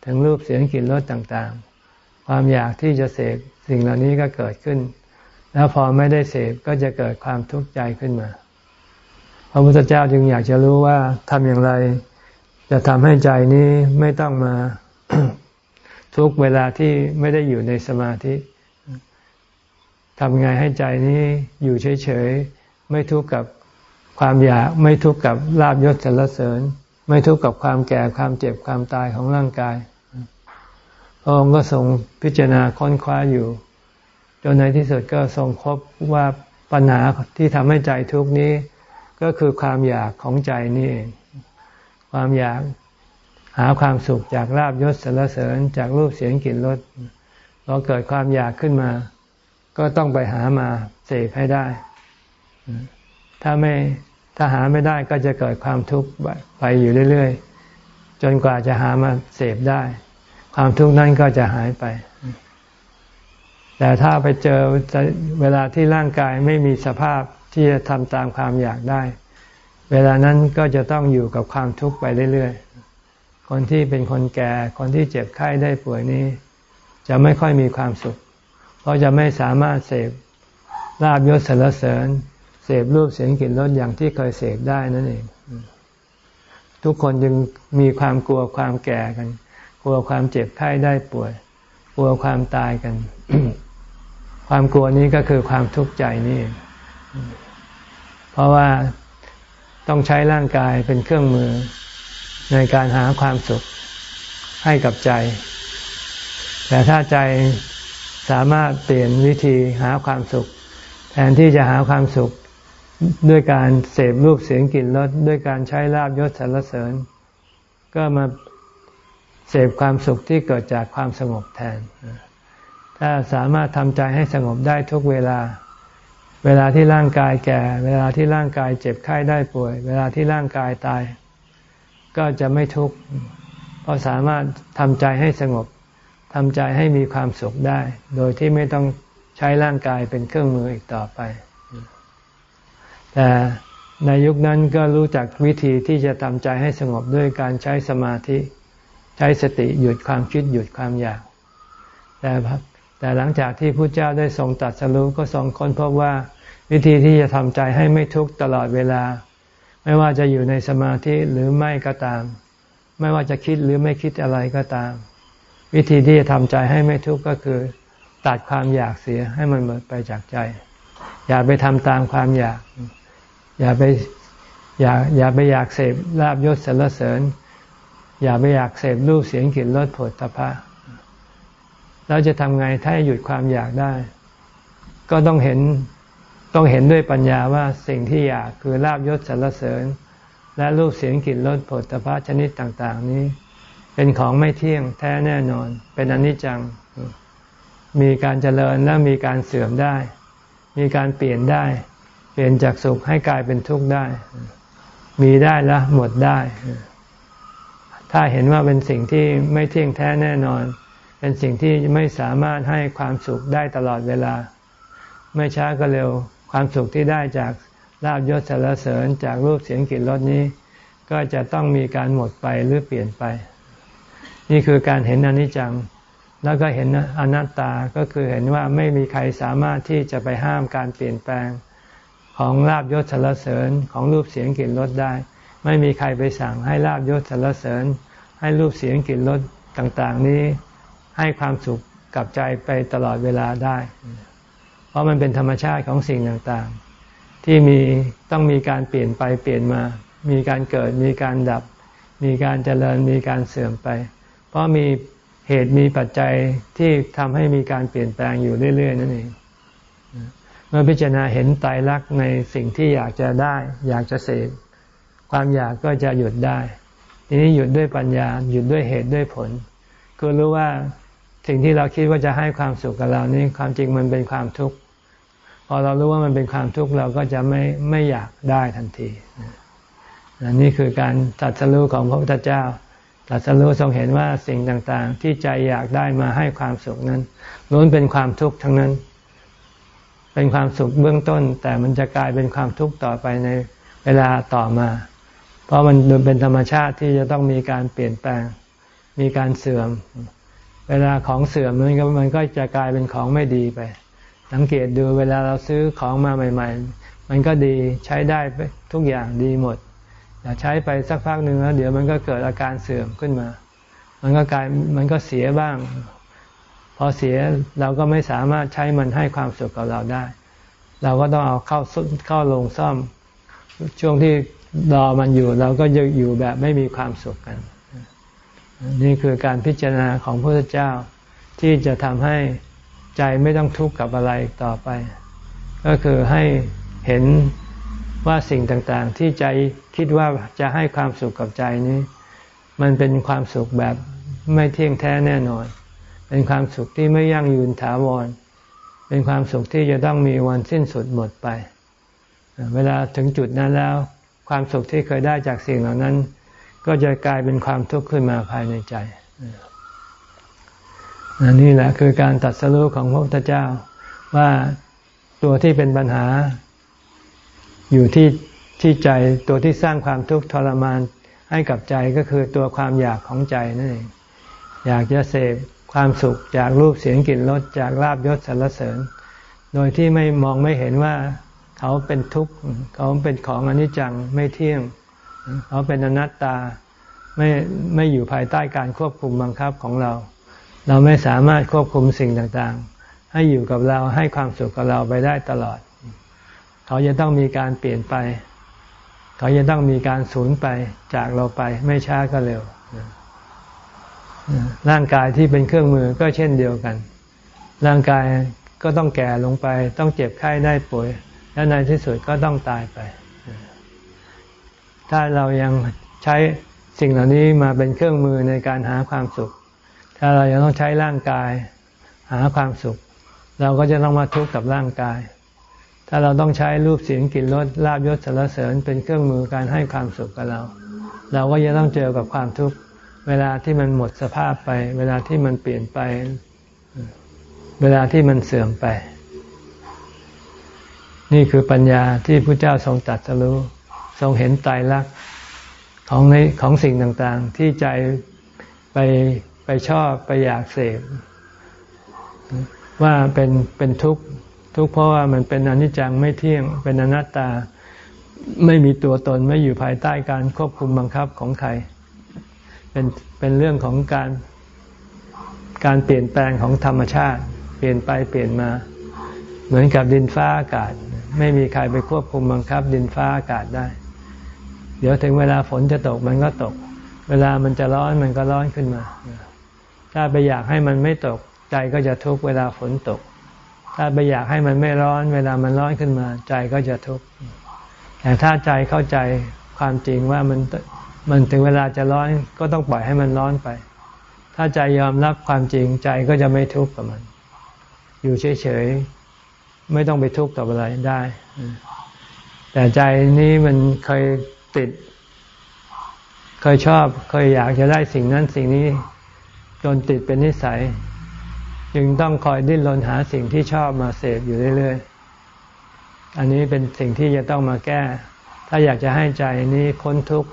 ถึงรูปเสียงกลิ่นรสต่างๆ ความอยากที่จะเสพสิ่งเหล่านี้ก็เกิดขึ้น แล้วพอไม่ได้เสพก็จะเกิดความทุกข์ใจขึ้นมา พระพุทธเจ้าจึงอยากจะรู้ว่าทำอย่างไร จะทำให้ใจนี้ไม่ต้องมาทุกเวลาที่ไม่ได้อยู่ในสมาธิ ทำไงให้ใจนี้อยู่เฉยๆ ไม่ทุกข์กับความอยาก ไม่ทุกข์กับลาบยศสรรเสริญ ไม่ทุกข์กับความแก่ความเจ็บความตายของร่างกายพระองค์ก็ทรงพิจารณาค้นคว้าอยู่ จนในที่สุดก็ทรงพบว่าปัญหาที่ทำให้ใจทุกข์นี้ ก็คือความอยากของใจนี่เอง ความอยากหาความสุขจากลาบยศสรรเสริญจากรูปเสียงกลิ่นรสพอเกิดความอยากขึ้นมา ก็ต้องไปหามาเสพให้ได้ ถ้าไม่ถ้าหาไม่ได้ก็จะเกิดความทุกข์ไปอยู่เรื่อยๆ จนกว่าจะหามาเสพได้ ความทุกข์นั้นก็จะหายไป แต่ถ้าไปเจอเวลาที่ร่างกายไม่มีสภาพที่จะทำตามความอยากได้ เวลานั้นก็จะต้องอยู่กับความทุกข์ไปเรื่อยๆ คนที่เป็นคนแก่ คนที่เจ็บไข้ได้ป่วยนี้ จะไม่ค่อยมีความสุข เพราะจะไม่สามารถเสพลาบยศสรรเสริญ เสพรูปเสียงกลิ่นรสอย่างที่เคยเสพได้นั่นเอง ทุกคนจึงมีความกลัวความแก่กัน กลัวความเจ็บไข้ได้ป่วย กลัวความตายกัน ความกลัวนี้ก็คือความทุกข์ใจนี่ เพราะว่าต้องใช้ร่างกายเป็นเครื่องมือในการหาความสุขให้กับใจ แต่ถ้าใจ สามารถเปลี่ยนวิธีหาความสุข แทนที่จะหาความสุขด้วยการเสพรูปเสียงกลิ่นรสด้วยการใช้ลาบยศสรรเสริญ ก็มาเสพความสุขที่เกิดจากความสงบแทน ถ้าสามารถทำใจให้สงบได้ทุกเวลา เวลาที่ร่างกายแก่ เวลาที่ร่างกายเจ็บไข้ได้ป่วย เวลาที่ร่างกายตาย ก็จะไม่ทุกข์เพราะสามารถทำใจให้สงบ ทำใจให้มีความสุขได้ โดยที่ไม่ต้องใช้ร่างกายเป็นเครื่องมืออีกต่อไป แต่ในยุคนั้นก็รู้จักวิธีที่จะทำใจให้สงบด้วยการใช้สมาธิ ใช้สติหยุดความคิดหยุดความอยาก แต่แต่หลังจากที่พระเจ้าได้ทรงตัดสรู้ก็ทรงค้นพบว่าวิธีที่จะทำใจให้ไม่ทุกข์ตลอดเวลา ไม่ว่าจะอยู่ในสมาธิหรือไม่ก็ตาม ไม่ว่าจะคิดหรือไม่คิดอะไรก็ตาม วิธีที่จะทำใจให้ไม่ทุกข์ก็คือ ตัดความอยากเสียให้มันหมดไปจากใจ อย่าไปทำตามความอยาก อย่าไปอย่าอย่าไปอยากเสพลาบยศสรรเสริญ อย่าไปอยากเสพรูปเสียงกลิ่นรสผลตภะแล้วจะทำไงถ้าหยุดความอยากได้ ก็ต้องเห็นต้องเห็นด้วยปัญญาว่าสิ่งที่อยากคือลาบยศสรรเสริญ และรูปเสียงกลิ่นรสผลตภะชนิดต่าง ๆ นี้ เป็นของไม่เที่ยงแท้แน่นอน เป็นอนิจจัง มีการเจริญและมีการเสื่อมได้ มีการเปลี่ยนได้ เปลี่ยนจากสุขให้กลายเป็นทุกข์ได้ มีได้และหมดได้ ถ้าเห็นว่าเป็นสิ่งที่ไม่เที่ยงแท้แน่นอน เป็นสิ่งที่ไม่สามารถให้ความสุขได้ตลอดเวลา ไม่ช้าก็เร็ว ความสุขที่ได้จากลาบยศสารเสริญจากรูปเสียงกลิ่นรสนี้ ก็จะต้องมีการหมดไปหรือเปลี่ยนไป นี่คือการเห็นอนิจจัง แล้วก็เห็นอนัตตาก็คือเห็นว่าไม่มีใครสามารถที่จะไปห้ามการเปลี่ยนแปลงของลาบยศสารเสริญของรูปเสียงกลิ่นรสได้ ไม่มีใครไปสั่งให้ลาบยศสารเสริญ ให้รูปเสียงกลิ่นรสต่าง ๆ นี้ให้ความสุขกับใจไปตลอดเวลาได้ เพราะมันเป็นธรรมชาติของสิ่งต่างๆ ที่มีต้องมีการเปลี่ยนไปเปลี่ยนมา มีการเกิดมีการดับ มีการเจริญมีการเสื่อมไป เพราะมีเหตุมีปัจจัยที่ทำให้มีการเปลี่ยนแปลงอยู่เรื่อย ๆ นั่นเอง เมื่อพิจารณาเห็นไตรลักษณ์ในสิ่งที่อยากจะได้ อยากจะเสพความอยากก็จะหยุดได้ ทีนี้หยุดด้วยปัญญา หยุดด้วยเหตุด้วยผลก็รู้ว่าสิ่งที่เราคิดว่าจะให้ความสุขกับเรานี่ความจริงมันเป็นความทุกข์พอเรารู้ว่ามันเป็นความทุกข์เราก็จะไม่ไม่อยากได้ทันทีนนี่คือการตัดสู้ของพระพุทธเจ้า ตัดสู้ทรงเห็นว่าสิ่งต่างๆ ที่ใจอยากได้มาให้ความสุขนั้นล้วนเป็นความทุกข์ทั้งนั้น เป็นความสุขเบื้องต้น แต่มันจะกลายเป็นความทุกข์ต่อไปในเวลาต่อมา เพราะมันเป็นธรรมชาติที่จะต้องมีการเปลี่ยนแปลง มีการเสื่อม เวลาของเสื่อมมันก็มันก็จะกลายเป็นของไม่ดีไป สังเกตดูเวลาเราซื้อของมาใหม่ ๆ มันก็ดีใช้ได้ทุกอย่างดีหมด แต่ใช้ไปสักพักหนึ่งแล้วเดี๋ยวมันก็เกิดอาการเสื่อมขึ้นมา มันก็กลายมันก็เสียบ้าง พอเสียเราก็ไม่สามารถใช้มันให้ความสุขกับเราได้ เราก็ต้องเอาเข้าเข้าลงซ่อม ช่วงที่รอมันอยู่เราก็จะอยู่แบบไม่มีความสุขกัน นี่คือการพิจารณาของพระพุทธเจ้าที่จะทำให้ใจไม่ต้องทุกข์กับอะไรต่อไป ก็คือให้เห็น ว่าสิ่งต่างๆ ที่ใจคิดว่าจะให้ความสุขกับใจนี้ มันเป็นความสุขแบบไม่เที่ยงแท้แน่นอน เป็นความสุขที่ไม่ยั่งยืนถาวร เป็นความสุขที่จะต้องมีวันสิ้นสุดหมดไป เวลาถึงจุดนั้นแล้ว ความสุขที่เคยได้จากสิ่งเหล่านั้น ก็จะกลายเป็นความทุกข์ขึ้นมาภายในใจนนี่แหละคือการตัดสรุปของพระพุทธเจ้าว่าตัวที่เป็นปัญหา อยู่ที่ที่ใจตัวที่สร้างความทุกข์ทรมานให้กับใจก็คือตัวความอยากของใจนั่นเองอยากจะเสพความสุขจากรูปเสียงกลิ่นรสจากลาบยศสรรเสริญ โดยที่ไม่มองไม่เห็นว่าเขาเป็นทุกข์เขาเป็นของอนิจจังไม่เที่ยง เขาเป็นอนัตตาไม่ไม่อยู่ภายใต้การควบคุมบังคับของเรา เราไม่สามารถควบคุมสิ่งต่างๆ ให้อยู่กับเราให้ความสุขกับเราไปได้ตลอด เขาจะต้องมีการเปลี่ยนไป เขาจะต้องมีการสูญไปจากเราไป ไม่ช้าก็เร็วร่างกายที่เป็นเครื่องมือก็เช่นเดียวกัน ร่างกายก็ต้องแก่ลงไป ต้องเจ็บไข้ได้ป่วย และในที่สุดก็ต้องตายไป ถ้าเรายังใช้สิ่งเหล่านี้มาเป็นเครื่องมือในการหาความสุข ถ้าเรายังต้องใช้ร่างกายหาความสุข เราก็จะต้องมาทุกข์กับร่างกาย ถ้าเราต้องใช้รูปเสียงกลิ่นรสลาบยศสารเสริญเป็นเครื่องมือการให้ความสุขกับเรา เราก็จะต้องเจอกับความทุกข์เวลาที่มันหมดสภาพไป เวลาที่มันเปลี่ยนไป เวลาที่มันเสื่อมไป นี่คือปัญญาที่พระเจ้าทรงตัดสรู้ทรงเห็นตายรักของในของสิ่งต่างๆ ที่ใจไปไปชอบไปอยากเสพว่าเป็นเป็นทุกข์ ทุกข์เพราะว่ามันเป็นอนิจจังไม่เที่ยง เป็นอนัตตา ไม่มีตัวตนไม่อยู่ภายใต้การควบคุมบังคับของใคร เป็นเป็นเรื่องของการการเปลี่ยนแปลงของธรรมชาติ เปลี่ยนไปเปลี่ยนมา เหมือนกับดินฟ้าอากาศ ไม่มีใครไปควบคุมบังคับ ดินฟ้าอากาศได้ เดี๋ยวถึงเวลาฝนจะตกมันก็ตก เวลามันจะร้อนมันก็ร้อนขึ้นมา ถ้าไปอยากให้มันไม่ตกใจก็จะทุกข์เวลาฝนตก ถ้าไปอยากให้มันไม่ร้อน เวลามันร้อนขึ้นมา ใจก็จะทุกข์แต่ถ้าใจเข้าใจความจริงว่ามันมันถึงเวลาจะร้อนก็ต้องปล่อยให้มันร้อนไป ถ้าใจยอมรับความจริงใจก็จะไม่ทุกข์กับมัน อยู่เฉยๆ ไม่ต้องไปทุกข์กับอะไรได้ แต่ใจนี้มันเคยติด เคยชอบ เคยอยากจะได้สิ่งนั้นสิ่งนี้ จนติดเป็นนิสัย จึงต้องคอยดิ้นรนหาสิ่งที่ชอบมาเสพอยู่เรื่อยๆ อันนี้เป็นสิ่งที่จะต้องมาแก้ ถ้าอยากจะให้ใจนี้พ้นทุกข์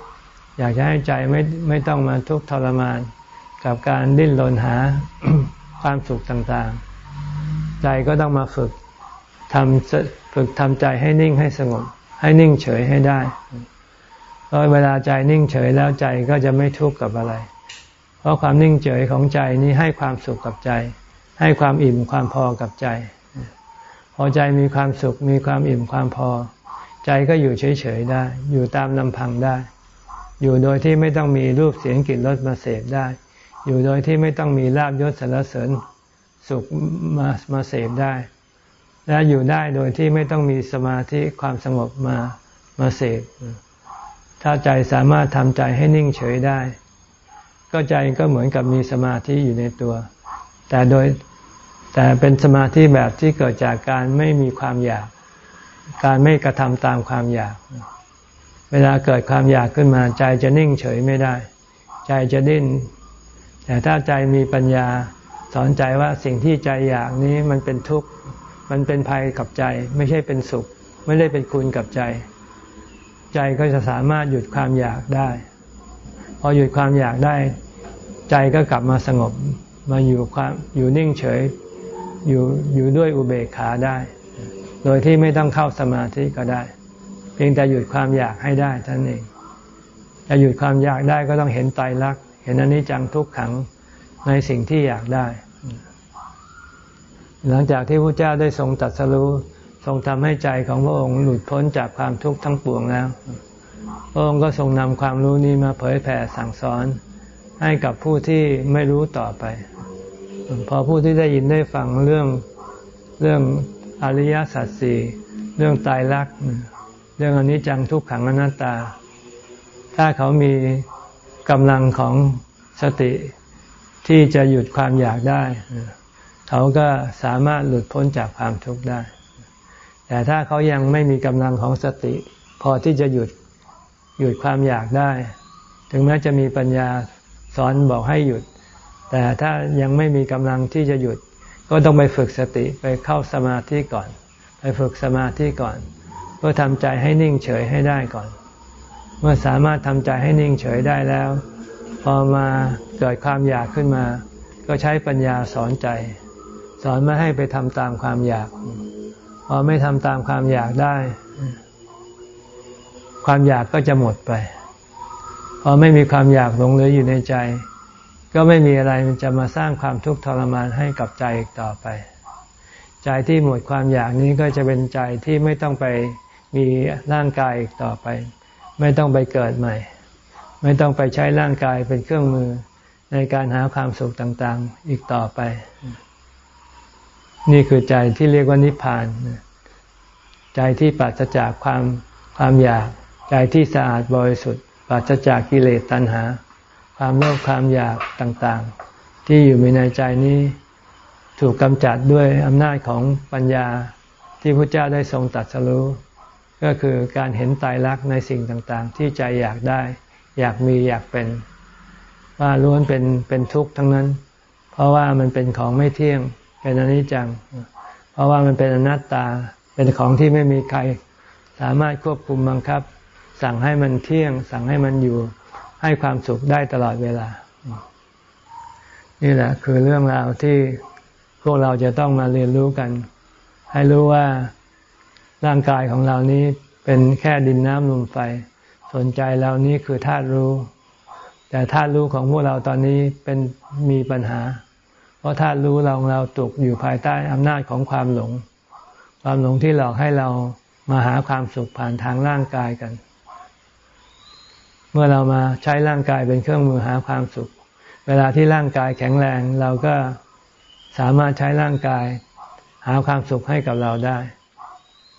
อยากจะให้ใจไม่ไม่ต้องมาทุกข์ทรมาน กับการดิ้นรนหาความสุขต่างๆ ใจก็ต้องมาฝึกทำฝึกทำใจให้นิ่งให้สงบ ให้นิ่งเฉยให้ได้เพราะเวลาใจนิ่งเฉยแล้วใจก็จะไม่ทุกข์กับอะไร เพราะความนิ่งเฉยของใจนี้ให้ความสุขกับใจ ให้ความอิ่มความพอกับใจ พอใจมีความสุขมีความอิ่มความพอ ใจก็อยู่เฉยๆได้ อยู่ตามลำพังได้ อยู่โดยที่ไม่ต้องมีรูปเสียงกลิ่นรสมาเสพได้ อยู่โดยที่ไม่ต้องมีลาบยศสารเสริญสุขมามาเสพได้ และอยู่ได้โดยที่ไม่ต้องมีสมาธิความสงบมามาเสพถ้าใจสามารถทำใจให้นิ่งเฉยได้ ก็ใจก็เหมือนกับมีสมาธิอยู่ในตัว แต่โดย แต่เป็นสมาธิแบบที่เกิดจากการไม่มีความอยาก การไม่กระทำตามความอยาก เวลาเกิดความอยากขึ้นมาใจจะนิ่งเฉยไม่ได้ ใจจะดิ้น แต่ถ้าใจมีปัญญาสอนใจว่าสิ่งที่ใจอยากนี้มันเป็นทุกข์ มันเป็นภัยกับใจ ไม่ใช่เป็นสุข ไม่ได้เป็นคุณกับใจ ใจก็จะสามารถหยุดความอยากได้ พอหยุดความอยากได้ ใจก็กลับมาสงบ มาอยู่ความอยู่นิ่งเฉย อยู่อยู่ด้วยอุเบกขาได้ โดยที่ไม่ต้องเข้าสมาธิก็ได้ เพียงแต่หยุดความอยากให้ได้ท่านเองจะหยุดความอยากได้ก็ต้องเห็นไตรลักษณ์เห็นอนิจจังทุกขังในสิ่งที่อยากได้ หลังจากที่พระเจ้าได้ทรงตัดสรู้ทรงทำให้ใจของพระองค์หลุดพ้นจากความทุกข์ทั้งปวงแล้วพระองค์ก็ทรงนำความรู้นี้มาเผยแผ่สั่งสอนให้กับผู้ที่ไม่รู้ต่อไป พอผู้ที่ได้ยินได้ฟังเรื่องเรื่องอริยสัจสี่เรื่องตายรัก เรื่องอนิจจังทุกขังอนัตตา ถ้าเขามีกำลังของสติที่จะหยุดความอยากได้ เขาก็สามารถหลุดพ้นจากความทุกข์ได้ แต่ถ้าเขายังไม่มีกำลังของสติ พอที่จะหยุดหยุดความอยากได้ ถึงแม้จะมีปัญญาสอนบอกให้หยุด แต่ถ้ายังไม่มีกำลังที่จะหยุด ก็ต้องไปฝึกสติไปเข้าสมาธิก่อน ไปฝึกสมาธิก่อน เพื่อทำใจให้นิ่งเฉยให้ได้ก่อน เมื่อสามารถทำใจให้นิ่งเฉยได้แล้ว พอมาเกิดความอยากขึ้นมา ก็ใช้ปัญญาสอนใจ สอนไม่ให้ไปทำตามความอยาก พอไม่ทำตามความอยากได้ ความอยากก็จะหมดไป พอไม่มีความอยากหลงเหลืออยู่ในใจ ก็ไม่มีอะไรจะมาสร้างความทุกข์ทรมานให้กับใจอีกต่อไป ใจที่หมดความอยากนี้ก็จะเป็นใจที่ไม่ต้องไปมีร่างกายอีกต่อไป ไม่ต้องไปเกิดใหม่ ไม่ต้องไปใช้ร่างกายเป็นเครื่องมือในการหาความสุขต่างๆอีกต่อไป นี่คือใจที่เรียกว่านิพพาน ใจที่ปราศจากความความอยาก ใจที่สะอาดบริสุทธิ์ปราศจากกิเลสตัณหา ความโลภความอยากต่างๆ ที่อยู่ในใจนี้ถูกกำจัดด้วยอำนาจของปัญญาที่พระเจ้าได้ทรงตัดสรู้ก็คือการเห็นตายรักในสิ่งต่างๆ ที่ใจอยากได้ อยากมีอยากเป็น ว่าล้วนเป็นเป็นทุกข์ทั้งนั้น เพราะว่ามันเป็นของไม่เที่ยงเป็นอนิจจัง เพราะว่ามันเป็นอนัตตาเป็นของที่ไม่มีใคร สามารถควบคุมบังคับ สั่งให้มันเที่ยง สั่งให้มันอยู่ ให้ความสุขได้ตลอดเวลา นี่แหละคือเรื่องราวที่พวกเราจะต้องมาเรียนรู้กัน ให้รู้ว่าร่างกายของเรานี้เป็นแค่ดินน้ำลมไฟ สนใจเรานี้คือธาตุรู้ แต่ธาตุรู้ของพวกเราตอนนี้เป็นมีปัญหา เพราะธาตุรู้เราเราตกอยู่ภายใต้อำนาจของความหลง ความหลงที่หลอกให้เรามาหาความสุขผ่านทางร่างกายกัน เมื่อเรามาใช้ร่างกายเป็นเครื่องมือหาความสุข เวลาที่ร่างกายแข็งแรง เราก็สามารถใช้ร่างกาย หาความสุขให้กับเราได้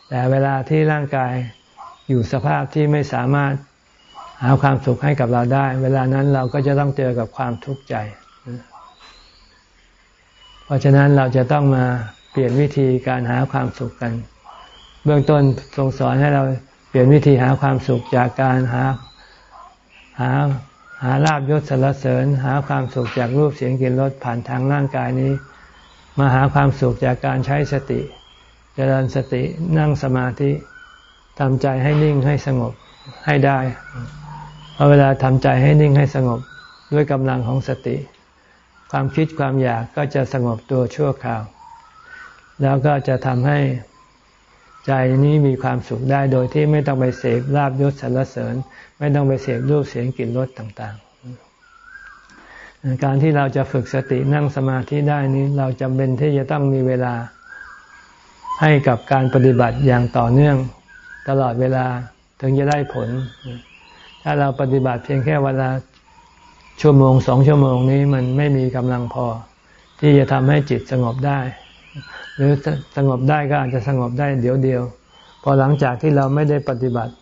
แต่เวลาที่ร่างกายอยู่สภาพที่ไม่สามารถหาความสุขให้กับเราได้ เวลานั้นเราก็จะต้องเจอกับความทุกข์ใจ เพราะฉะนั้นเราจะต้องมาเปลี่ยนวิธีการหาความสุขกัน เบื้องต้นทรงสอนให้เราเปลี่ยนวิธีหาความสุขจากการหา หาหาลาบยศสรรเสริญ หาความสุขจากรูปเสียงกลิ่นรสผ่านทางร่างกายนี้ มาหาความสุขจากการใช้สติ เจริญสตินั่งสมาธิทำใจให้นิ่งให้สงบให้ได้พอเวลาทำใจให้นิ่งให้สงบด้วยกำลังของสติ ความคิดความอยากก็จะสงบตัวชั่วคราว แล้วก็จะทำให้ ใจนี้มีความสุขได้โดยที่ไม่ต้องไปเสพลาบยศสรรเสริญ ไม่ต้องไปเสพรูปเสียงกลิ่นรสต่างๆ การที่เราจะฝึกสตินั่งสมาธิได้นี้เราจำเป็นที่จะต้องมีเวลาให้กับการปฏิบัติอย่างต่อเนื่องตลอดเวลาถึงจะได้ผล ถ้าเราปฏิบัติเพียงแค่เวลาชั่วโมงสองชั่วโมงนี้มันไม่มีกำลังพอ ที่จะทำให้จิตสงบได้ หรือสงบได้ก็อาจจะสงบได้เดี๋ยวเดียว พอหลังจากที่เราไม่ได้ปฏิบัติ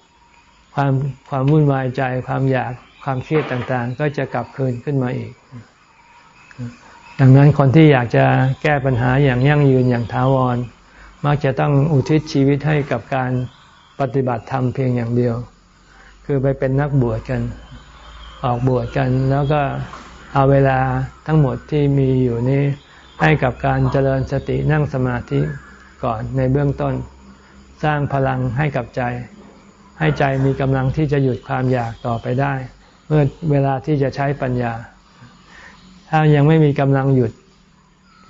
ความความวุ่นวายใจความอยากความเครียดต่างๆ ก็จะกลับคืนขึ้นมาอีก ดังนั้นคนที่อยากจะแก้ปัญหาอย่างยั่งยืนอย่างถาวร มักจะต้องอุทิศชีวิตให้กับการปฏิบัติธรรมเพียงอย่างเดียว คือไปเป็นนักบวชกัน ออกบวชกันแล้วก็เอาเวลาทั้งหมดที่มีอยู่นี้ ให้กับการเจริญสตินั่งสมาธิก่อนในเบื้องต้น สร้างพลังให้กับใจ ให้ใจมีกำลังที่จะหยุดความอยากต่อไปได้ เมื่อเวลาที่จะใช้ปัญญา ถ้ายังไม่มีกำลังหยุด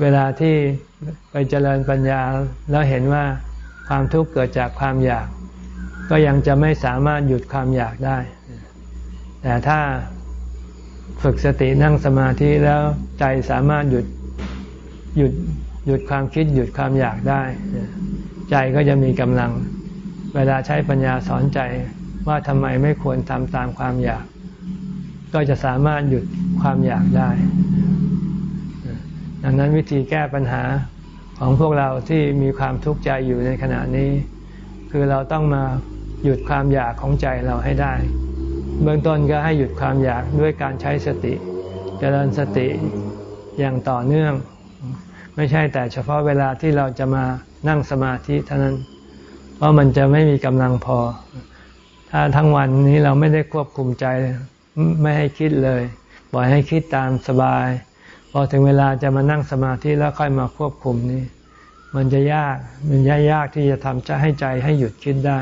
เวลาที่ไปเจริญปัญญาแล้วเห็นว่าความทุกข์เกิดจากความอยาก ก็ยังจะไม่สามารถหยุดความอยากได้ แต่ถ้าฝึกสตินั่งสมาธิแล้วใจสามารถหยุด หยุดหยุดความคิดหยุดความอยากได้ ใจก็จะมีกำลัง เวลาใช้ปัญญาสอนใจว่าทำไมไม่ควรทำตามความอยาก ก็จะสามารถหยุดความอยากได้ ดังนั้นวิธีแก้ปัญหาของพวกเราที่มีความทุกข์ใจอยู่ในขณะนี้ คือเราต้องมาหยุดความอยากของใจเราให้ได้ เบื้องต้นก็ให้หยุดความอยากด้วยการใช้สติจเจริญสติอย่างต่อเนื่อง ไม่ใช่แต่เฉพาะเวลาที่เราจะมานั่งสมาธิเท่านั้น เพราะมันจะไม่มีกำลังพอ ถ้าทั้งวันนี้เราไม่ได้ควบคุมใจไม่ให้คิดเลยปล่อยให้คิดตามสบาย พอถึงเวลาจะมานั่งสมาธิแล้วค่อยมาควบคุมนี่มันจะยากมันยากยากที่จะทำจะให้ใจให้หยุดคิดได้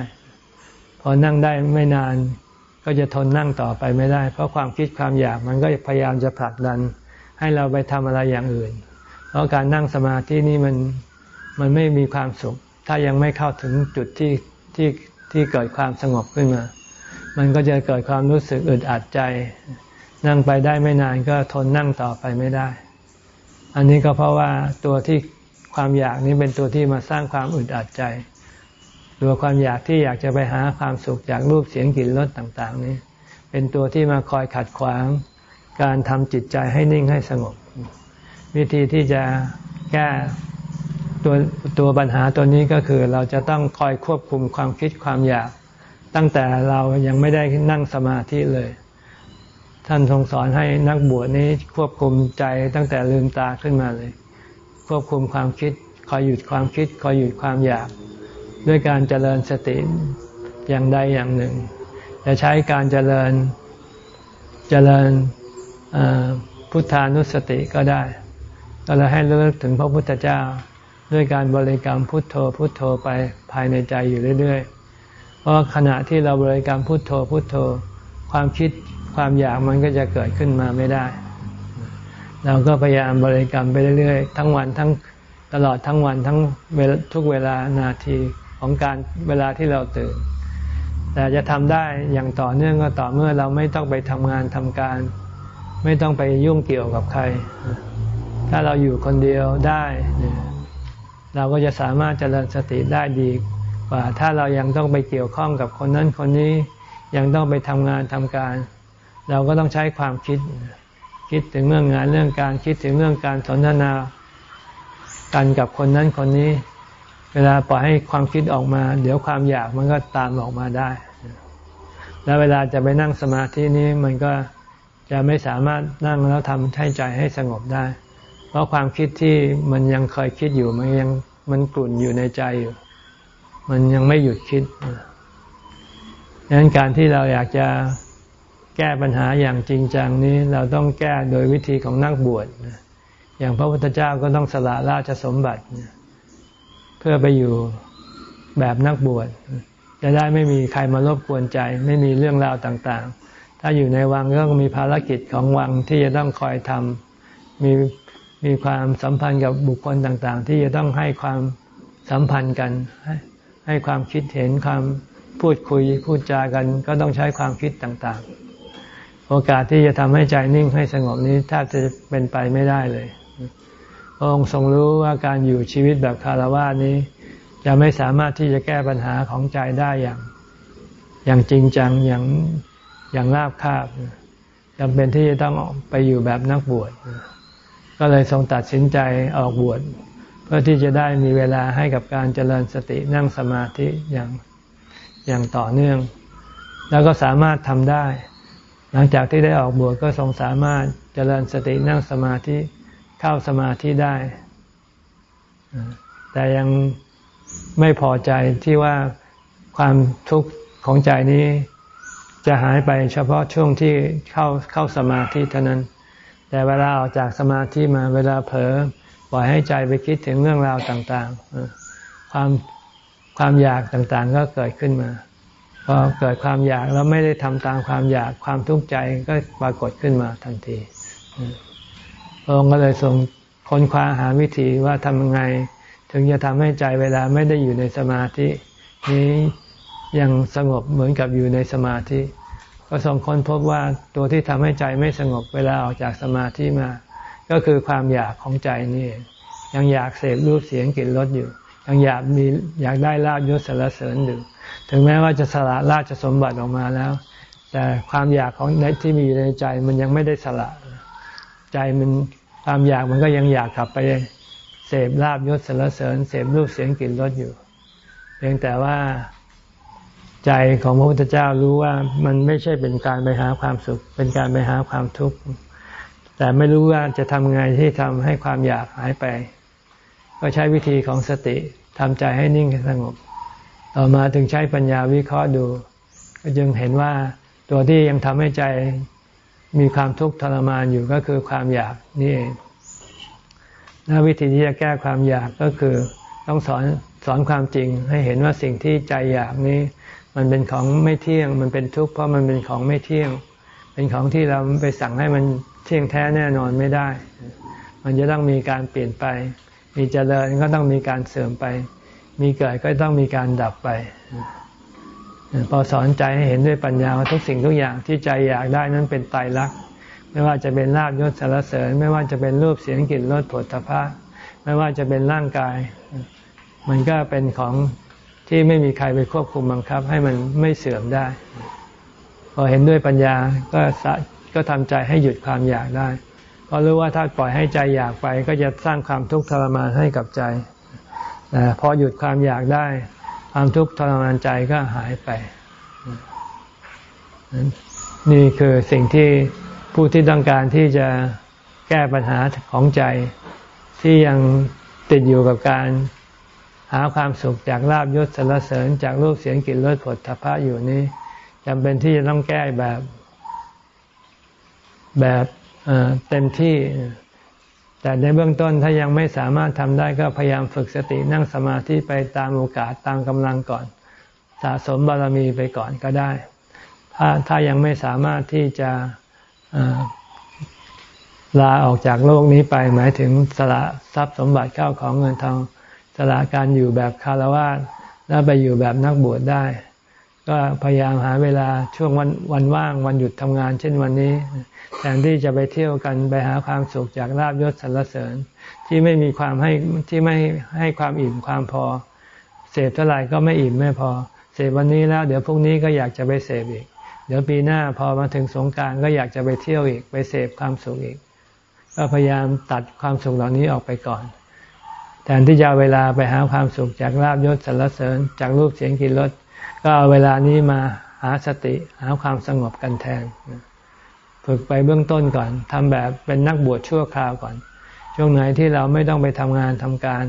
พอนั่งได้ไม่นานก็จะทนนั่งต่อไปไม่ได้ เพราะความคิดความอยากมันก็พยายามจะผลักดัน ให้เราไปทำอะไรอย่างอื่น ราะการนั่งสมาธินี่มันมันไม่มีความสุข ถ้ายังไม่เข้าถึงจุดที่ที่ที่เกิดความสงบขึ้นมา มันก็จะเกิดความรู้สึกอึดอัดใจ นั่งไปได้ไม่นานก็ทนนั่งต่อไปไม่ได้ อันนี้ก็เพราะว่าตัวที่ความอยากนี้เป็นตัวที่มาสร้างความอึดอัดใจ ตัวความอยากที่อยากจะไปหาความสุขจากรูปเสียงกลิ่นรสต่าง ๆ นี้ เป็นตัวที่มาคอยขัดขวาง การทำจิตใจให้นิ่งให้สงบ วิธีที่จะแก้ตัวตัวปัญหาตัวนี้ก็คือเราจะต้องคอยควบคุมความคิดความอยาก ตั้งแต่เรายังไม่ได้นั่งสมาธิเลย ท่านทรงสอนให้นักบวชนี้ควบคุมใจตั้งแต่ลืมตาขึ้นมาเลย ควบคุมความคิดคอยหยุดความคิดคอยหยุดความอยาก ด้วยการเจริญสติอย่างใดอย่างหนึ่ง จะใช้การเจริญเจริญพุทธานุสติก็ได้ ก็เลยให้เลิกถึงพระพุทธเจ้า ด้วยการบริกรรมพุทโธพุทโธไปภายในใจอยู่เรื่อยๆ เพราะขณะที่เราบริกรรมพุทโธพุทโธ ความคิดความอยากมันก็จะเกิดขึ้นมาไม่ได้ เราก็พยายามบริกรรมไปเรื่อยๆ ทั้งวันทั้งตลอดทั้งวันทั้งทุกเวลานาทีของการเวลาที่เราตื่น แต่จะทำได้อย่างต่อเนื่องก็ต่อเมื่อเราไม่ต้องไปทำงานทำการ ไม่ต้องไปยุ่งเกี่ยวกับใคร ถ้าเราอยู่คนเดียวได้ เราก็จะสามารถเจริญสติได้ดีกว่า ถ้าเรายังต้องไปเกี่ยวข้องกับคนนั้นคนนี้ ยังต้องไปทำงานทำการ เราก็ต้องใช้ความคิด คิดถึงเรื่องงานเรื่องการคิดถึงเรื่องการสนทนากันกับคนนั้นคนนี้ เวลาปล่อยให้ความคิดออกมา เดี๋ยวความอยากมันก็ตามออกมาได้ แล้วเวลาจะไปนั่งสมาธินี้มันก็จะไม่สามารถนั่งแล้วทำให้ใจให้สงบได้ ราะความคิดที่มันยังเคยคิดอยู่มันยังมันกลุ่นอยู่ในใจอยู่ มันยังไม่หยุดคิดดังนั้นการที่เราอยากจะแก้ปัญหาอย่างจริงจังนี้เราต้องแก้โดยวิธีของนักบวชอย่างพระพุทธเจ้าก็ต้องสละราชสมบัติ เพื่อไปอยู่แบบนักบวชจะได้ไม่มีใครมารบกวนใจ ไม่มีเรื่องราวต่าง ๆ ถ้าอยู่ในวังก็มีภารกิจของวังที่จะต้องคอยทำมี มีความสัมพันธ์กับบุคคลต่างๆ ที่จะต้องให้ความสัมพันธ์กัน ให้ความคิดเห็นความพูดคุยพูดจากัน ก็ต้องใช้ความคิดต่างๆ โอกาสที่จะทำให้ใจนิ่งให้สงบนี้แทบจะเป็นไปไม่ได้เลยพระองค์ทรงรู้ว่าการอยู่ชีวิตแบบคารวะนี้ จะไม่สามารถที่จะแก้ปัญหาของใจได้อย่าง อย่างจริงจังอย่างอย่างราบคาบจำเป็นที่จะต้องไปอยู่แบบนักบวช ก็เลยทรงตัดสินใจออกบวชเพื่อที่จะได้มีเวลาให้กับการเจริญสตินั่งสมาธิอย่างอย่างต่อเนื่อง แล้วก็สามารถทำได้ หลังจากที่ได้ออกบวชก็ทรงสามารถเจริญสตินั่งสมาธิเข้าสมาธิได้ แต่ยังไม่พอใจที่ว่าความทุกข์ของใจนี้จะหายไปเฉพาะช่วงที่เข้าเข้าสมาธิเท่านั้น แต่เวลาออกจากสมาธิมาเวลาเผลอปล่อยให้ใจไปคิดถึงเรื่องราวต่างๆ ความความอยากต่างๆ ก็เกิดขึ้นมาพอเกิดความอยากแล้วไม่ได้ทำตามความอยากความทุกข์ใจก็ปรากฏขึ้นมาทันทีพระองค์ก็เลยทรงค้นคว้าหาวิธีว่าทำยังไง ถึงจะทำให้ใจเวลาไม่ได้อยู่ในสมาธิ นี้ยังสงบเหมือนกับอยู่ในสมาธิ ก็ทรงค้นพบว่าตัวที่ทำให้ใจไม่สงบเวลาออกจากสมาธิมา ก็คือความอยากของใจนี่ยังอยากเสพรูปเสียงกลิ่นรสอยู่ ยังอยากมีอยากได้ลาบยศสารเสริญอยู่ ถึงแม้ว่าจะสละราชสมบัติออกมาแล้ว แต่ความอยากของในที่มีอยู่ในใจมันยังไม่ได้สละใจมันความอยากมันก็ยังอยากกลับไปเสพลาบยศสารเสริญเสพรูปเสียงกลิ่นรสอยู่ เพียงแต่ว่า ใจของพระพุทธเจ้ารู้ว่ามันไม่ใช่เป็นการไปหาความสุข เป็นการไปหาความทุกข์ แต่ไม่รู้ว่าจะทำไงที่ทำให้ความอยากหายไป ก็ใช้วิธีของสติทำใจให้นิ่งสงบ ต่อมาถึงใช้ปัญญาวิเคราะห์ดู ก็จึงเห็นว่าตัวที่ยังทำให้ใจมีความทุกข์ทรมานอยู่ก็คือความอยากนี่เองและวิธีที่จะแก้ความอยากก็คือ ต้องสอนสอนความจริงให้เห็นว่าสิ่งที่ใจอยากนี้ มันเป็นของไม่เที่ยง มันเป็นทุกข์เพราะมันเป็นของไม่เที่ยง เป็นของที่เราไปสั่งให้มันเที่ยงแท้แน่นอนไม่ได้ มันจะต้องมีการเปลี่ยนไป มีเจริญก็ต้องมีการเสื่อมไป มีเกิดก็ต้องมีการดับไป พอสอนใจให้เห็นด้วยปัญญาว่าทุกสิ่งทุกอย่างที่ใจอยากได้นั้นเป็นไตายรักษณ์ไม่ว่าจะเป็นลาบยศสารเสริญ ไม่ว่าจะเป็นรูปเสียงกลิ่นรสผลตภะไม่ว่าจะเป็นร่างกาย มันก็เป็นของ ที่ไม่มีใครไปควบคุมบังคับ ให้มันไม่เสื่อมได้ พอเห็นด้วยปัญญาก็สะก็ทำใจให้หยุดความอยากได้เพราะรู้ว่าถ้าปล่อยให้ใจอยากไป ก็จะสร้างความทุกข์ทรมานให้กับใจแต่พอหยุดความอยากได้ ความทุกข์ทรมานใจก็หายไป นี่คือสิ่งที่ผู้ที่ต้องการที่จะแก้ปัญหาของใจที่ยังติดอยู่กับการ หาความสุขจากลาบยศสรรเสริญจากรูปเสียงกลิ่นรสผลทพะอยู่นี้จำเป็นที่จะต้องแก้แบบแบบเต็มที่ แต่ในเบื้องต้นถ้ายังไม่สามารถทำได้ก็พยายามฝึกสตินั่งสมาธิไปตามโอกาสตามกำลังก่อน สะสมบารมีไปก่อนก็ได้ ถ้าถ้ายังไม่สามารถที่จะลาออกจากโลกนี้ไป หมายถึงสละทรัพย์สมบัติเข้าของเงินทอง สละการอยู่แบบคารวะแล้วไปอยู่แบบนักบวชได้ ก็พยายามหาเวลาช่วงวันวันว่างวันหยุดทำงาน เช่นวันนี้แทนที่จะไปเที่ยวกันไปหาความสุขจากลาบยศสรรเสริญ ที่ไม่มีความให้ที่ไม่ให้ความอิ่มความพอ เสพเท่าไหร่ก็ไม่อิ่มไม่พอ เสพวันนี้แล้ว เดี๋ยวพรุ่งนี้ก็อยากจะไปเสพอีก เดี๋ยวปีหน้าพอมาถึงสงการก็อยากจะไปเที่ยวอีก ไปเสพความสุขอีก ก็พยายามตัดความสุขเหล่านี้ออกไปก่อน แทนที่จะเวลาไปหาความสุขจากลาบยศสรรเสริญ จากรูปเสียงกลิ่นรสก็เอาเวลานี้มาหาสติหาความสงบกันแทน ฝึกไปเบื้องต้นก่อนทำแบบเป็นนักบวชชั่วคราวก่อน ช่วงไหนที่เราไม่ต้องไปทำงานทำการ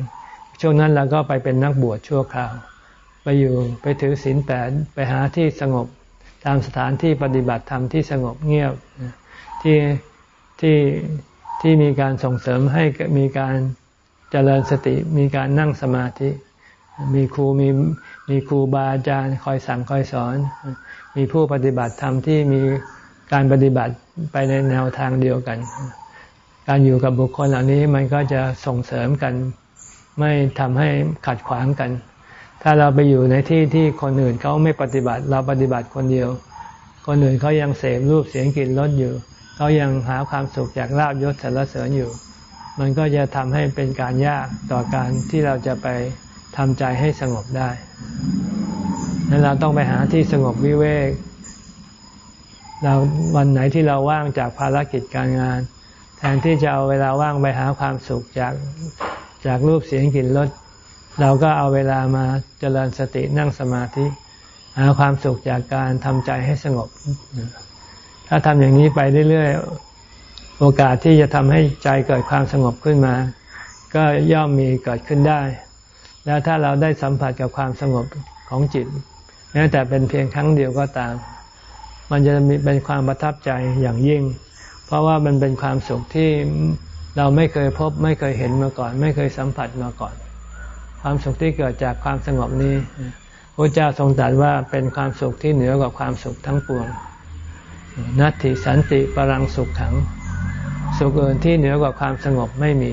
ช่วงนั้นเราก็ไปเป็นนักบวชชั่วคราว ไปอยู่ไปถือศีลแปดไปหาที่สงบ ตามสถานที่ปฏิบัติธรรมที่สงบเงียบที่ที่ที่มีการส่งเสริมให้มีการ เจริญสติมีการนั่งสมาธิ มีครูมีมีครูบาอาจารย์คอยสั่งคอยสอน มีผู้ปฏิบัติธรรมที่มีการปฏิบัติไปในแนวทางเดียวกัน การอยู่กับบุคคลเหล่านี้มันก็จะส่งเสริมกัน ไม่ทำให้ขัดขวางกัน ถ้าเราไปอยู่ในที่ที่คนอื่นเขาไม่ปฏิบัติ เราปฏิบัติคนเดียว คนอื่นเขายังเสพรูปเสียงกลิ่นรสอยู่เขายังหาความสุขจากลาบยศสรรเสริญอยู่ มันก็จะทำให้เป็นการยากต่อการที่เราจะไปทำใจให้สงบได้นั้นเราต้องไปหาที่สงบวิเวก เราวันไหนที่เราว่างจากภารกิจการงาน แทนที่จะเอาเวลาว่างไปหาความสุขจากจากรูปเสียงกลิ่นรสเราก็เอาเวลามาเจริญสตินั่งสมาธิ หาความสุขจากการทำใจให้สงบ ถ้าทำอย่างนี้ไปเรื่อยๆ โอกาสที่จะทำให้ใจเกิดความสงบขึ้นมา ก็ย่อมมีเกิดขึ้นได้ แล้วถ้าเราได้สัมผัสกับความสงบของจิตแม้แต่เป็นเพียงครั้งเดียวก็ตาม มันจะมีเป็นความประทับใจอย่างยิ่ง เพราะว่ามันเป็นความสุขที่เราไม่เคยพบ ไม่เคยเห็นมาก่อน ไม่เคยสัมผัสมาก่อน ความสุขที่เกิดจากความสงบนี้พระเจ้าทรงตรัสว่าเป็นความสุขที่เหนือกว่าความสุขทั้งปวง นัตติสันติปรังสุขขัง สุขอื่นที่เหนือกว่าความสงบไม่มี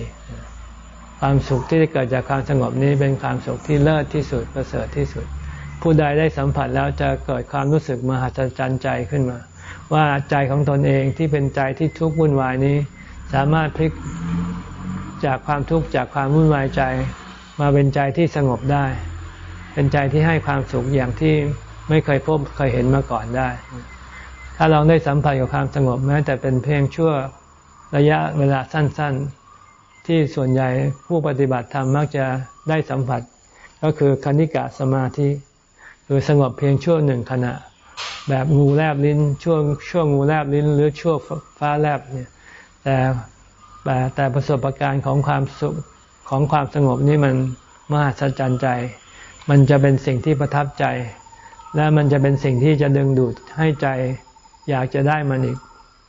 ความสุขที่เกิดจากความสงบนี้เป็นความสุขที่เลิศที่สุดประเสริฐที่สุด ผู้ใดได้สัมผัสแล้วจะเกิดความรู้สึกมหัศจรรย์ใจขึ้นมา ว่าใจของตนเองที่เป็นใจที่ทุกข์วุ่นวายนี้ สามารถพลิกจากความทุกข์จากความวุ่นวายใจมาเป็นใจที่สงบได้ เป็นใจที่ให้ความสุขอย่างที่ไม่เคยพบเคยเห็นมาก่อนได้ ถ้าเราได้สัมผัสกับความสงบแม้แต่เป็นเพียงชั่ว ระยะเวลาสั้นๆ ที่ส่วนใหญ่ผู้ปฏิบัติธรรมมักจะได้สัมผัส ก็คือคณิกะสมาธิ คือสงบเพียงชั่วหนึ่งขณะ แบบงูแลบลิ้นช่วงช่วงงูแลบลิ้น หรือช่วงฟ้าแลบเนี่ยแต่แต่แต่ประสบการณ์ของความสุขของความสงบนี่มันมหัศจรรย์ใจ มันจะเป็นสิ่งที่ประทับใจ และมันจะเป็นสิ่งที่จะดึงดูดให้ใจ อยากจะได้มันอีก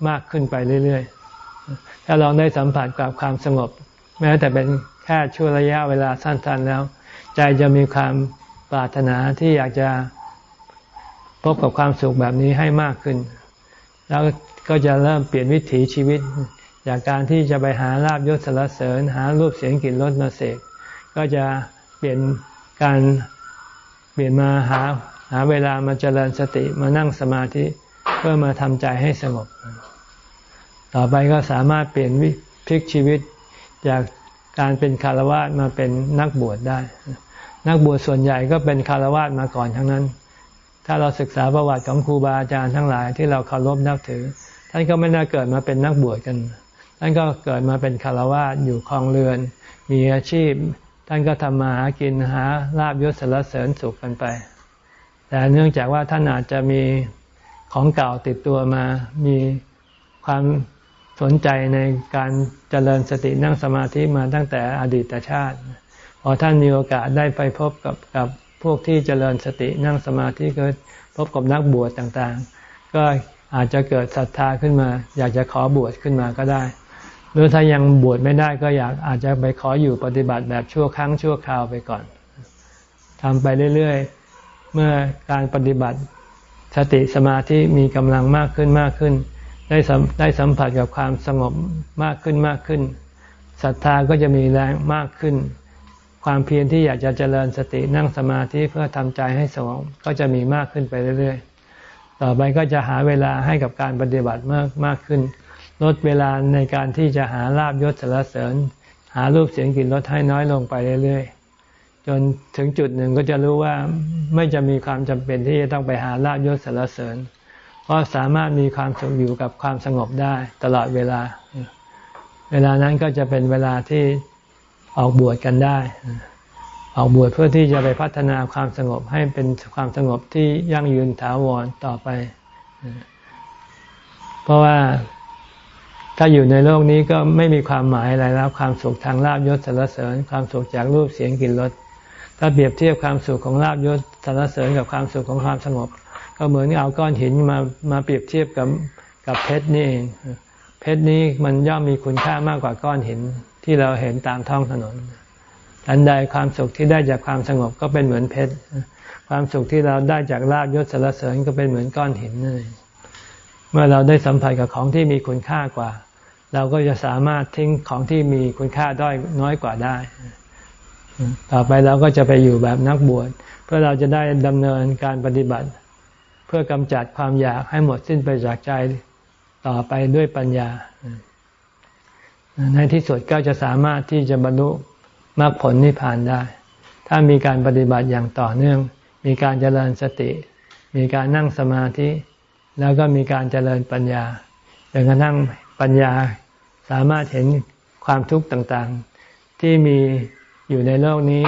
มากขึ้นไปเรื่อยๆ ถ้าลองได้สัมผัสกับความสงบ แม้แต่เป็นแค่ช่วระยะเวลาสั้นๆแล้ว ใจจะมีความปรารถนาที่อยากจะพบกับความสุขแบบนี้ให้มากขึ้น แล้วก็จะเริ่มเปลี่ยนวิถีชีวิต จากการที่จะไปหาลาบยศสารเสริญ หารูปเสียงกลิ่นรสมาเสกก็จะเปลี่ยนการเปลี่ยนมาหาหาเวลามาเจริญสติมานั่งสมาธิเพื่อมาทำใจให้สงบ ต่อไปก็สามารถเปลี่ยนวิพลิกชีวิตจากการเป็นคารวะมาเป็นนักบวชได้ นักบวชส่วนใหญ่ก็เป็นคารวะมาก่อนทั้งนั้น ถ้าเราศึกษาประวัติของครูบาอาจารย์ทั้งหลายที่เราเคารพนับถือ ท่านก็ไม่น่าเกิดมาเป็นนักบวชกัน ท่านก็เกิดมาเป็นคารวะอยู่คลองเรือน มีอาชีพ ท่านก็ทำมาหากินหาลาบยศสารเสริญสุขกันไป แต่เนื่องจากว่าท่านอาจจะมีของเก่าติดตัวมา มีความ สนใจในการเจริญสตินั่งสมาธิมาตั้งแต่อดีตชาติพอท่านมีโอกาสได้ไปพบกับกับพวกที่เจริญสตินั่งสมาธิก็พบกับนักบวชต่างๆ ก็อาจจะเกิดศรัทธาขึ้นมา อยากจะขอบวชขึ้นมาก็ได้ หรือถ้ายังบวชไม่ได้ก็อยากอาจจะไปขออยู่ปฏิบัติแบบชั่วครั้งชั่วคราวไปก่อนทำไปเรื่อยๆ เมื่อการปฏิบัติสติสมาธิมีกำลังมากขึ้นมากขึ้น ได้สัมได้สัมผัสกับความสงบมากขึ้นมากขึ้นศรัทธาก็จะมีแรงมากขึ้น ความเพียรที่อยากจะเจริญสตินั่งสมาธิเพื่อทำใจให้สงบก็จะมีมากขึ้นไปเรื่อยๆ ต่อไปก็จะหาเวลาให้กับการปฏิบัติมากมากขึ้น ลดเวลาในการที่จะหาลาบยศสารเสริญ หารูปเสียงกลิ่นรสให้น้อยลงไปเรื่อยๆ จนถึงจุดหนึ่งก็จะรู้ว่าไม่จะมีความจำเป็นที่จะต้องไปหาลาบยศสารเสริญเพราะสามารถมีความสุขอยู่กับความสงบได้ตลอดเวลา เวลานั้นก็จะเป็นเวลาที่ออกบวชกันได้ ออกบวชเพื่อที่จะไปพัฒนาความสงบให้เป็นความสงบที่ยั่งยืนถาวรต่อไป เพราะว่าถ้าอยู่ในโลกนี้ก็ไม่มีความหมายอะไรแล้ว ความสุขทางลาบยศสารเสริญ ความสุขจากรูปเสียงกลิ่นรสถ้าเปรียบเทียบความสุขของลาบยศสารเสริญกับความสุขของความสงบ ก็เหมือนเอาก้อนหินมามาเปรียบเทียบกับกับเพชรนี่เองเพชรนี้มันย่อมมีคุณค่ามากกว่าก้อนหินที่เราเห็นตามท้องถนนอันใดความสุขที่ได้จากความสงบก็เป็นเหมือนเพชร ความสุขที่เราได้จากลาบยศสารเสริญก็เป็นเหมือนก้อนหินนั่นเองเมื่อเราได้สัมผัสกับของที่มีคุณค่ากว่า เราก็จะสามารถทิ้งของที่มีคุณค่าด้อยน้อยกว่าได้ ต่อไปเราก็จะไปอยู่แบบนักบวชเพื่อเราจะได้ดำเนินการปฏิบัติ พื่อกำจัดความอยากให้หมดสิ้นไปจากใจต่อไปด้วยปัญญา ในที่สุดก็จะสามารถที่จะบรรลุมรรคผลนิพพานได้ ถ้ามีการปฏิบัติอย่างต่อเนื่อง มีการเจริญสติ มีการนั่งสมาธิ แล้วก็มีการเจริญปัญญาจนกระทั่งปัญญาสามารถเห็นความทุกข์ต่างๆ ที่มีอยู่ในโลกนี้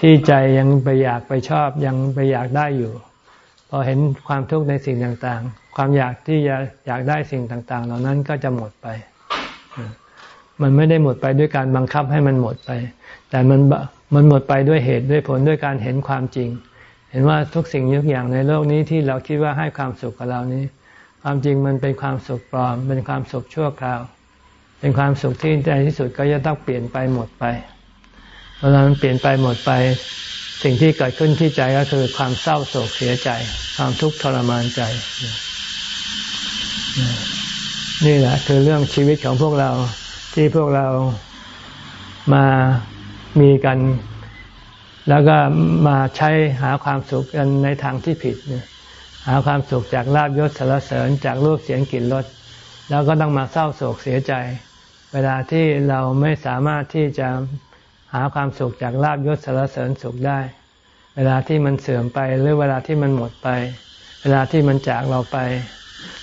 ที่ใจยังไปอยากไปชอบยังไปอยากได้อยู่ พอเห็นความทุกข์ในสิ่งต่างๆ ความอยากที่จะอยากได้สิ่งต่าง ๆ เหล่านั้นก็จะหมดไป มันไม่ได้หมดไปด้วยการบังคับให้มันหมดไป แต่มันมันหมดไปด้วยเหตุด้วยผลด้วยการเห็นความจริง เห็นว่าทุกสิ่งทุกอย่างในโลกนี้ที่เราคิดว่าให้ความสุขกับเรานี้ ความจริงมันเป็นความสุขปลอม เป็นความสุขชั่วคราว เป็นความสุขที่ในที่สุดก็จะต้องเปลี่ยนไปหมดไปเวลามันเปลี่ยนไปหมดไป สิ่งที่เกิดขึ้นที่ใจก็คือความเศร้าโศกเสียใจ ความทุกข์ทรมานใจ นี่แหละ คือเรื่องชีวิตของพวกเราที่พวกเรามามีกัน แล้วก็มาใช้หาความสุขกันในทางที่ผิดหาความสุขจากลาบยศสารเสริญจากรูปเสียงกลิ่นรสแล้วก็ต้องมาเศร้าโศกเสียใจ เวลาที่เราไม่สามารถที่จะ หาความสุขจากลาบยศสารเสริญสุขได้ เวลาที่มันเสื่อมไปหรือเวลาที่มันหมดไป เวลาที่มันจากเราไป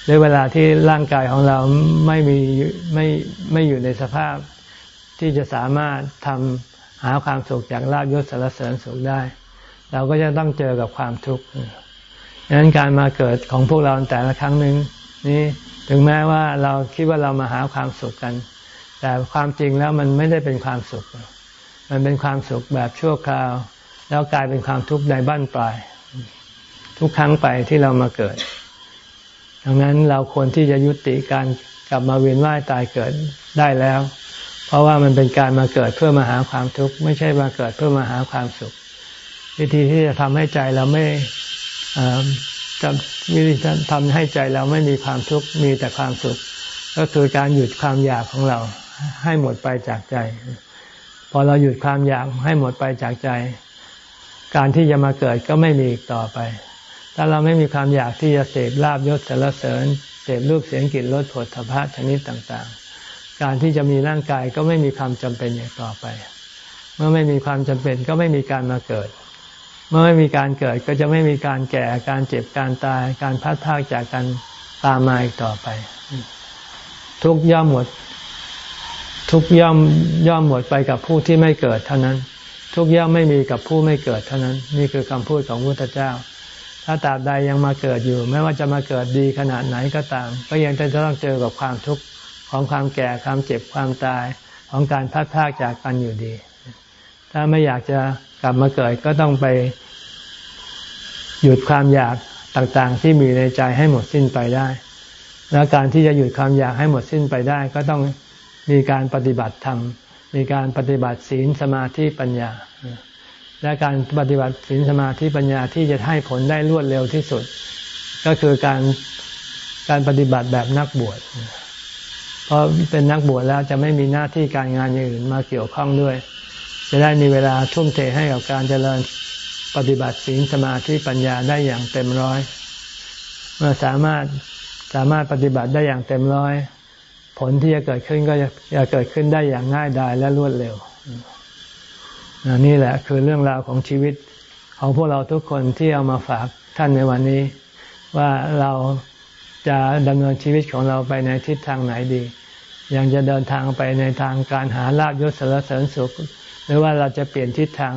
หรือเวลาที่ร่างกายของเราไม่มีไม่ไม่อยู่ในสภาพ ที่จะสามารถทำหาความสุขจากลาบยศสารเสริญสุขได้ เราก็จะต้องเจอกับความทุกข์ดังนั้นการมาเกิดของพวกเราแต่ละครั้งหนึ่งนี้ถึงแม้ว่าเราคิดว่าเรามาหาความสุขกัน แต่ความจริงแล้วมันไม่ได้เป็นความสุข มันเป็นความสุขแบบชั่วคราว แล้วกลายเป็นความทุกข์ในบ้านปลาย ทุกครั้งไปที่เรามาเกิด ดังนั้นเราควรที่จะยุติการกลับมาเวียนว่ายตายเกิดได้แล้ว เพราะว่ามันเป็นการมาเกิดเพื่อมาหาความทุกข์ไม่ใช่มาเกิดเพื่อมาหาความสุข วิธีที่จะทำให้ใจเราไม่จะวิธีทำให้ใจเราไม่มีความทุกข์มีแต่ความสุข ก็คือการหยุดความอยากของเราให้หมดไปจากใจ พอเราหยุดความอยากให้หมดไปจากใจ การที่จะมาเกิดก็ไม่มีอีกต่อไป ถ้าเราไม่มีความอยากที่จะเสพลาบยศสารเสริญเสพรูปเสียงกลิ่นรสผลถภะชนิดต่างๆ การที่จะมีร่างกายก็ไม่มีความจำเป็นอย่างต่อไป เมื่อไม่มีความจำเป็นก็ไม่มีการมาเกิด เมื่อไม่มีการเกิดก็จะไม่มีการแก่การเจ็บการตาย การพัดพากจากกันตามมาอีกต่อไป ทุกย่อมหมด ทุกย่อมย่อมหมดไปกับผู้ที่ไม่เกิดเท่านั้น ทุกย่อมไม่มีกับผู้ไม่เกิดเท่านั้น นี่คือคำพูดของพระพุทธเจ้า ถ้าตราบใดยังมาเกิดอยู่ ไม่ว่าจะมาเกิดดีขนาดไหนก็ตาม ก็ยังจะต้องเจอกับความทุกข์ของความแก่ความเจ็บความตายของการพัดพากจากกันอยู่ดี ถ้าไม่อยากจะกลับมาเกิดก็ต้องไป หยุดความอยากต่างๆ ที่มีในใจให้หมดสิ้นไปได้ และการที่จะหยุดความอยากให้หมดสิ้นไปได้ ก็ต้อง มีการปฏิบัติธรรม มีการปฏิบัติศีลสมาธิปัญญา และการปฏิบัติศีลสมาธิปัญญาที่จะให้ผลได้รวดเร็วที่สุด ก็คือการการปฏิบัติแบบนักบวช เพราะเป็นนักบวชแล้วจะไม่มีหน้าที่การงานอย่างอื่นมาเกี่ยวข้องด้วย จะได้มีเวลาทุ่มเทให้กับการเจริญปฏิบัติศีลสมาธิปัญญาได้อย่างเต็มร้อย เมื่อสามารถสามารถปฏิบัติได้อย่างเต็มร้อย ผลที่จะเกิดขึ้นก็จะเกิดขึ้นได้อย่างง่ายดายและรวดเร็วนี่แหละคือเรื่องราวของชีวิตของพวกเราทุกคนที่เอามาฝากท่านในวันนี้ ว่าเราจะดำเนินชีวิตของเราไปในทิศทางไหนดี ยังจะเดินทางไปในทางการหาลาบยศสารเสริญสุข หรือว่าเราจะเปลี่ยนทิศทาง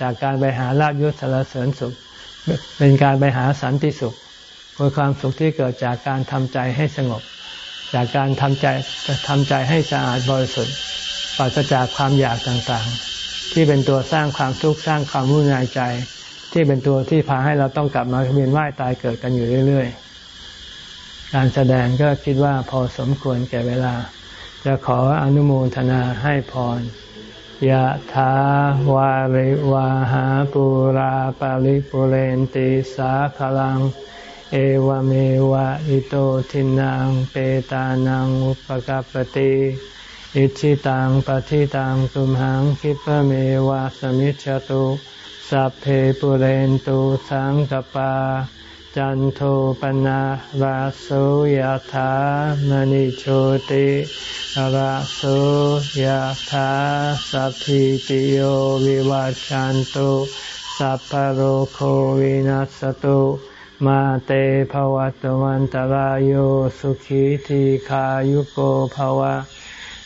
จากการไปหาลาบยศสารเสริญสุข เป็นการไปหาสันติสุขคือความสุขที่เกิดจากการทำใจให้สงบ จากการทำใจทำใจให้สะอาดบริสุทธิ์ปราศจากความอยากต่างๆ ที่เป็นตัวสร้างความทุกข์สร้างความวุ่นวายใจ ที่เป็นตัวที่พาให้เราต้องกลับมาเวียนว่ายตายเกิดกันอยู่เรื่อย ๆ การแสดงก็คิดว่าพอสมควรแก่เวลา จะขออนุโมทนาให้พรยะถาวาริวาหาปุราปาริปุเรนติสาขลัง เอวเมวะอิโตทินังเปตานังอุปกปติอิชิตังปฏิตังตุมหังคิปเมวะสมิจฉตุสัพเพปุเรนตุสังกปา จันโทปนะราโสยธามณิโชติราโสยธาสัพพิติโยวิวัจจันตุสัพพโรโควินัสตุ มาเตภวัตวันตารโยสุขีทีขายุโกภวะ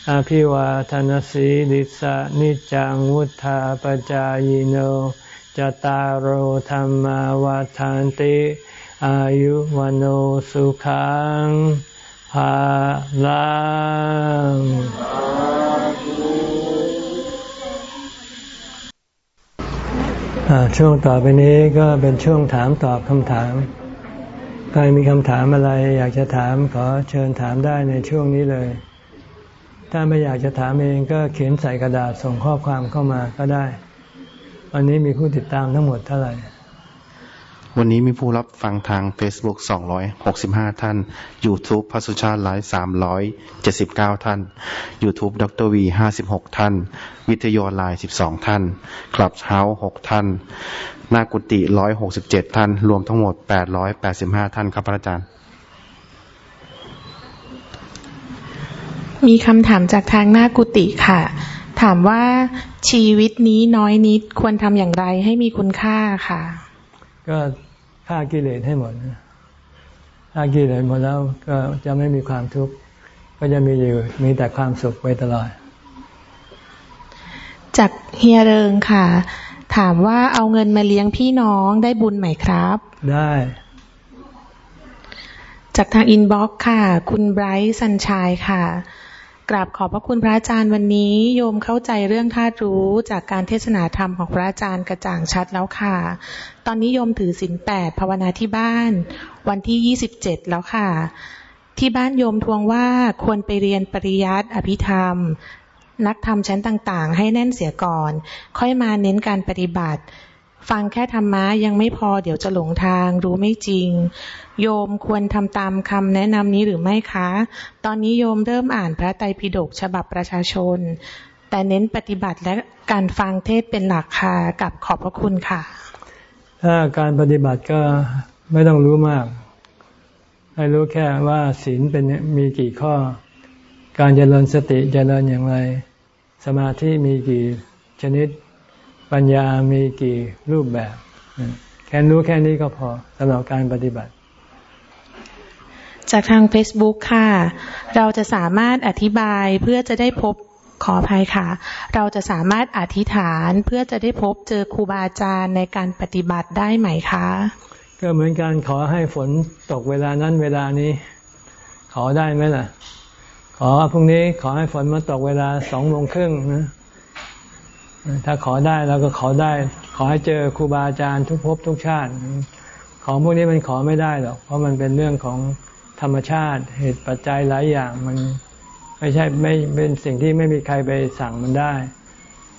อภิวาทนสีลิสะนิจังวุธาปจายโนจตารโหธรรมวาทานติ อายุวันโอสุขังภาลัง ช่วงต่อไปนี้ก็เป็นช่วงถามตอบคำถาม ใครมีคำถามอะไร อยากจะถามขอเชิญถามได้ในช่วงนี้เลย ถ้าไม่อยากจะถามเองก็เขียนใส่กระดาษส่งข้อความเข้ามาก็ได้ วันนี้มีผู้ติดตามทั้งหมดเท่าไหร่ วันนี้มีผู้รับฟังทาง Facebook 265 ท่าน YouTube พัสุชาติไลฟ์379 ท่าน YouTube ดรวี 56 ท่าน วิทยออนไลน์ 12 ท่าน คลับเฮาส์6ท่านนากุติ167 ท่าน รวมทั้งหมด 885 ท่านครับพระอาจารย์ มีคำถามจากทางหน้ากุติค่ะ ถามว่าชีวิตนี้น้อยนิดควรทำอย่างไรให้มีคุณค่าค่ะ ก็ฆ่ากิเลสให้หมดฆ่ากิเลสหมดแล้วก็จะไม่มีความทุกข์ก็จะมีอยู่มีแต่ความสุขไปตลอด จากเฮียเริงค่ะ ถามว่าเอาเงินมาเลี้ยงพี่น้องได้บุญไหมครับ ได้ จากทางอินบ็อกค่ะ คุณไบรท์สันชายค่ะก ราบขอบพระคุณพระอาจารย์วันนี้ โยมเข้าใจเรื่องธาตุรู้จากการเทศนาธรรมของพระอาจารย์กระจ่างชัดแล้วค่ะ ตอนนี้โยมถือศีลแปดภาวนาที่บ้าน วันที่ยี่สิบเจ็ดแล้วค่ะ ที่บ้านโยมทวงว่าควรไปเรียนปริยัติอภิธรรม นักธรรมชั้นต่างๆ ให้แน่นเสียก่อน ค่อยมาเน้นการปฏิบัติ ฟังแค่ธรรมะยังไม่พอเดี๋ยวจะหลงทาง รู้ไม่จริง โยมควรทำตามคำแนะนำนี้หรือไม่คะ ตอนนี้โยมเริ่มอ่านพระไตรปิฎกฉบับประชาชน แต่เน้นปฏิบัติและการฟังเทศเป็นหลักค่ะกับขอบพระคุณค่ะ ถ้าการปฏิบัติก็ไม่ต้องรู้มาก ให้รู้แค่ว่าศีลเป็นมีกี่ข้อ การเจริญสติเจริญอย่างไร สมาธิมีกี่ชนิด ปัญญามีกี่รูปแบบ แค่รู้แค่นี้ก็พอสำหรับการปฏิบัติ จากทาง Facebook ค่ะ เราจะสามารถอธิบายเพื่อจะได้พบขออภัยค่ะ เราจะสามารถอธิษฐานเพื่อจะได้พบเจอครูบาอาจารย์ในการปฏิบัติได้ไหมคะ ก็เหมือนการขอให้ฝนตกเวลานั้นเวลานี้ ขอได้ไหมล่ะ ขอพรุ่งนี้ขอให้ฝนมาตกเวลาสองโมงครึ่งนะ ถ้าขอได้เราก็ขอได้ ขอให้เจอครูบาอาจารย์ทุกภพทุกชาติ ของพวกนี้มันขอไม่ได้หรอก เพราะมันเป็นเรื่องของธรรมชาติเหตุปัจจัยหลายอย่างมันไม่ใช่ไม่เป็นสิ่งที่ไม่มีใครไปสั่งมันได้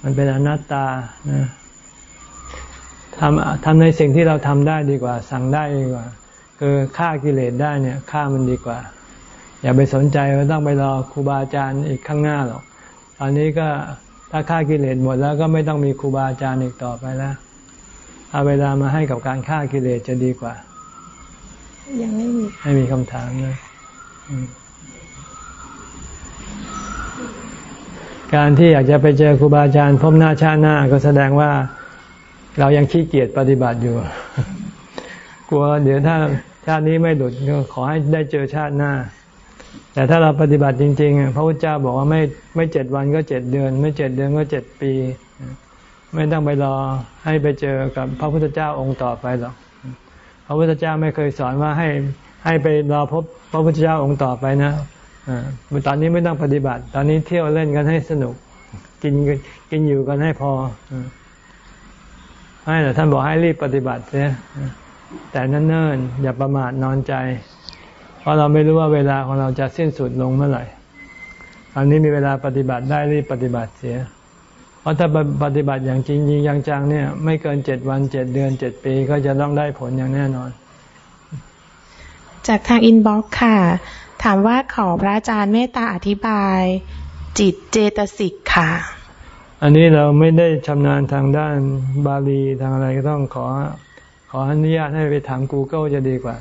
มันเป็นอนัตตานะทำทำในสิ่งที่เราทำได้ดีกว่า สั่งได้ดีกว่า คือฆ่ากิเลสได้เนี่ยฆ่ามันดีกว่า อย่าไปสนใจว่าต้องไปรอครูบาอาจารย์อีกข้างหน้าหรอก ตอนนี้ก็ ถ้าฆ่ากิเลสหมดแล้วก็ไม่ต้องมีครูบาอาจารย์อีกต่อไปแล้วเอาเวลามาให้กับการฆ่ากิเลสจะดีกว่า ยังไม่มีไม่มีคำถามเลยการที่อยากจะไปเจอครูบาอาจารย์พบหน้าชาติหน้า ก็แสดงว่าเรายังขี้เกียจปฏิบัติอยู่ กลัวเดี๋ยวถ้าชาตินี้ไม่หลุดก็ขอให้ได้เจอชาติหน้า แต่ถ้าเราปฏิบัติจริง ๆ พระพุทธเจ้าบอกว่าไม่ไม่เจ็ดวันก็เจ็ดเดือน ไม่เจ็ดเดือนก็เจ็ดปี ไม่ต้องไปรอให้ไปเจอกับพระพุทธเจ้าองค์ต่อไปหรอกพระพุทธเจ้าไม่เคยสอนว่าให้ให้ไปรอพบพระพุทธเจ้าองค์ต่อไปนะตอนนี้ไม่ต้องปฏิบัติ ตอนนี้เที่ยวเล่นกันให้สนุก กินกินอยู่กันให้พอให้แต่ท่านบอกให้รีบปฏิบัติเสียแต่นั่นเนิ่นอย่าประมาทนอนใจ เพราะเราไม่รู้ว่าเวลาของเราจะสิ้นสุดลงเมื่อไหร่ตอนนี้มีเวลาปฏิบัติได้รีบปฏิบัติเสีย เพราะถ้าปฏิบัติอย่างจริงจริงจังเนี่ย ไม่เกินเจ็ดวันเจ็ดเดือนเจ็ดปีก็จะต้องได้ผลอย่างแน่นอน จากทาง inbox ค่ะ ถามว่าขอพระอาจารย์เมตตาอธิบาย จิตเจตสิกค่ะอันนี้เราไม่ได้ชำนาญทางด้านบาลีทางอะไรก็ต้องขอ ขออนุญาตให้ไปถาม Google จะดีกว่า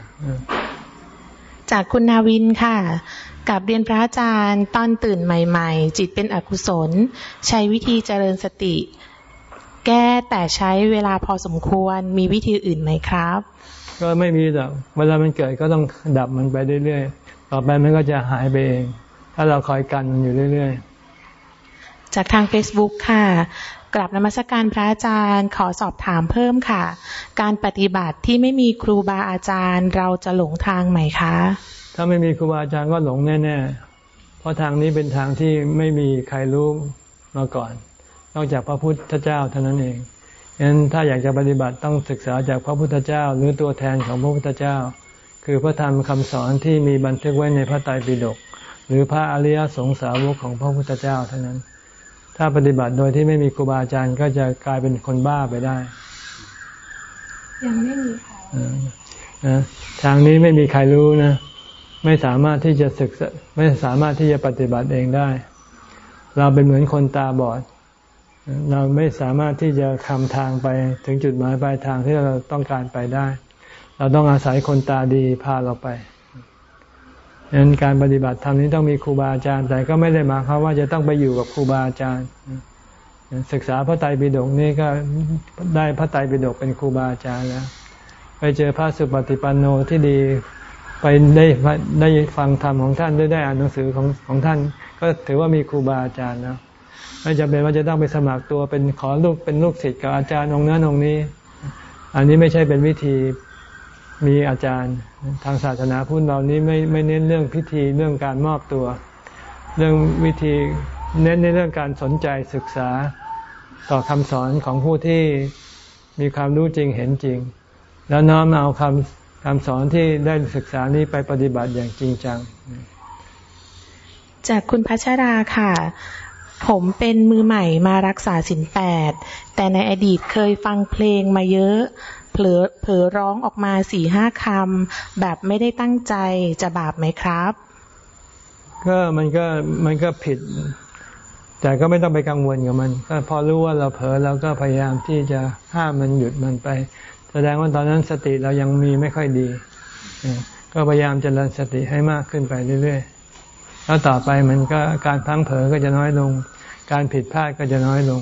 จากคุณนาวินค่ะกับเรียนพระอาจารย์ตอนตื่นใหม่ ๆ จิตเป็นอกุศล ใช้วิธีเจริญสติ แก้แต่ใช้เวลาพอสมควรมีวิธีอื่นไหมครับ ก็ไม่มีหรอกเวลามันเกิดก็ต้องดับมันไปเรื่อยต่อไปมันก็จะหายไปเอง ถ้าเราคอยกันมันอยู่เรื่อยๆ จากทาง Facebook ค่ะ กลับนมัสการพระอาจารย์ขอสอบถามเพิ่มค่ะ การปฏิบัติที่ไม่มีครูบาอาจารย์เราจะหลงทางไหมคะ ถ้าไม่มีครูบาอาจารย์ก็หลงแน่ๆ เพราะทางนี้เป็นทางที่ไม่มีใครรู้มาก่อน นอกจากพระพุทธเจ้าเท่านั้นเองฉะนั้นถ้าอยากจะปฏิบัติต้องศึกษาจากพระพุทธเจ้าหรือตัวแทนของพระพุทธเจ้า คือพระธรรมคำสอนที่มีบันทึกไว้ในพระไตรปิฎกหรือพระอริยสงสาวกของพระพุทธเจ้าเท่านั้น ถ้าปฏิบัติโดยที่ไม่มีครูบาอาจารย์ก็จะกลายเป็นคนบ้าไปได้ ยังไม่มีค่ะทางนี้ไม่มีใครรู้นะ ไม่สามารถที่จะศึกษาไม่สามารถที่จะปฏิบัติเองได้ เราเป็นเหมือนคนตาบอด เราไม่สามารถที่จะคำทางไปถึงจุดหมายปลายทางที่เราต้องการไปได้ เราต้องอาศัยคนตาดีพาเราไป ดังนั้นการปฏิบัติธรรมนี้ต้องมีครูบาอาจารย์ แต่ก็ไม่ได้หมาเขามว่าจะต้องไปอยู่กับครูบาอาจารย์ ศึกษาพระไตรปิฎกนี่ก็ได้พระไตรปิฎกเป็นครูบาอาจารย์แล้ว ไปเจอพระสุปฏิปันโนที่ดีไปได้ได้ฟังธรรมของท่านได้ได้อ่านหนังสือของของท่าน ก็ถือว่ามีครูบาอาจารย์แล้วไม่จำเป็นว่าจะต้องไปสมัครตัวเป็นขอลูกเป็นลูกศิษย์กับอาจารย์องค์นั้นองค์นี้ อันนี้ไม่ใช่เป็นวิธี มีอาจารย์ทางศาสนาพุทธเรานี้ไม่ไม่เน้นเรื่องพิธีเรื่องการมอบตัว เรื่องวิธีเน้นในเรื่องการสนใจศึกษาต่อคำสอนของผู้ที่มีความรู้จริงเห็นจริง แล้วน้อมเอาคำคำสอนที่ได้ศึกษานี้ไปปฏิบัติอย่างจริงจัง จากคุณพัชราค่ะผมเป็นมือใหม่มารักษาสินแปด แต่ในอดีตเคยฟังเพลงมาเยอะ เผลอเผลอร้องออกมาสี่ห้าคำแบบไม่ได้ตั้งใจจะบาปไหมครับ ก็มันก็มันก็ผิด แต่ก็ไม่ต้องไปกังวลกับมัน ก็พอรู้ว่าเราเผลอเราก็พยายามที่จะห้ามมันหยุดมันไป แสดงว่าตอนนั้นสติเรายังมีไม่ค่อยดี ก็พยายามจเจริญสติให้มากขึ้นไปเรื่อยๆแล้วต่อไปมันก็การพังเผลอก็จะน้อยลง การผิดพลาดก็จะน้อยลง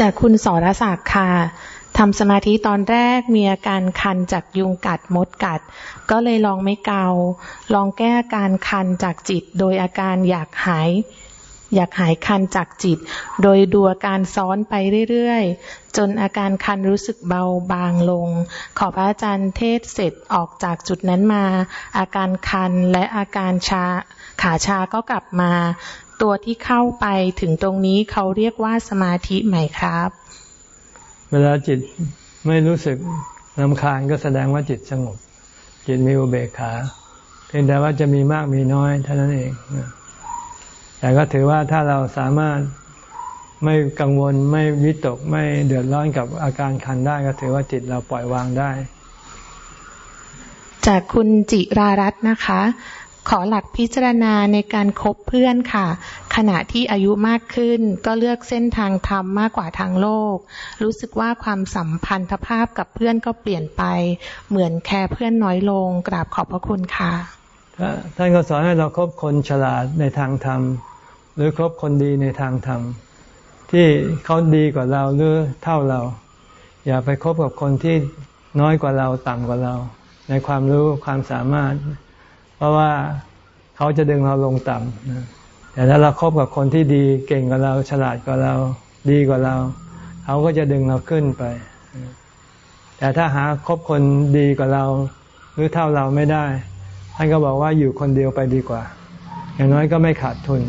จากคุณสรศักดิ์ค่ะ ทำสมาธิตอนแรกมีอาการคันจากยุงกัดมดกัด ก็เลยลองไม่เกา ลองแก้อาการคันจากจิต โดยอาการอยากหาย อยากหายคันจากจิต โดยดูอาการซ้อนไปเรื่อยๆ จนอาการคันรู้สึกเบาบางลง ขอพระอาจารย์เทศเสร็จออกจากจุดนั้นมา อาการคันและอาการชาขาชาก็กลับมา ตัวที่เข้าไปถึงตรงนี้เขาเรียกว่าสมาธิไหมครับ เวลาจิตไม่รู้สึกลำคาญก็แสดงว่าจิตสงบ จิตมีอุเบกขา เพียงแต่ว่าจะมีมากมีน้อยเท่านั้นเอง แต่ก็ถือว่าถ้าเราสามารถไม่กังวลไม่วิตกไม่เดือดร้อนกับอาการคันได้ ก็ถือว่าจิตเราปล่อยวางได้ จากคุณจิรารัตน์นะคะ ขอหลักพิจารณาในการครบเพื่อนค่ะ ขณะที่อายุมากขึ้นก็เลือกเส้นทางธรรมมากกว่าทางโลก รู้สึกว่าความสัมพันธภาพกับเพื่อนก็เปลี่ยนไป เหมือนแค่เพื่อนน้อยลง กราบขอบพระคุณค่ะท่านก็สอนให้เราคบคนฉลาดในทางธรรม หรือคบคนดีในทางธรรม ที่เขาดีกว่าเราหรือเท่าเรา อย่าไปคบกับคนที่น้อยกว่าเราต่ำกว่าเรา ในความรู้ความสามารถ เพราะว่าเขาจะดึงเราลงต่ำแต่ถ้าเราครบกับคนที่ดีเก่งกว่าเรา ฉลาดกว่าเรา ดีกว่าเรา เขาก็จะดึงเราขึ้นไป แต่ถ้าหาคบคนดีกว่าเรา หรือเท่าเราไม่ได้ท่านก็บอกว่าอยู่คนเดียวไปดีกว่า อย่างน้อยก็ไม่ขาดทุน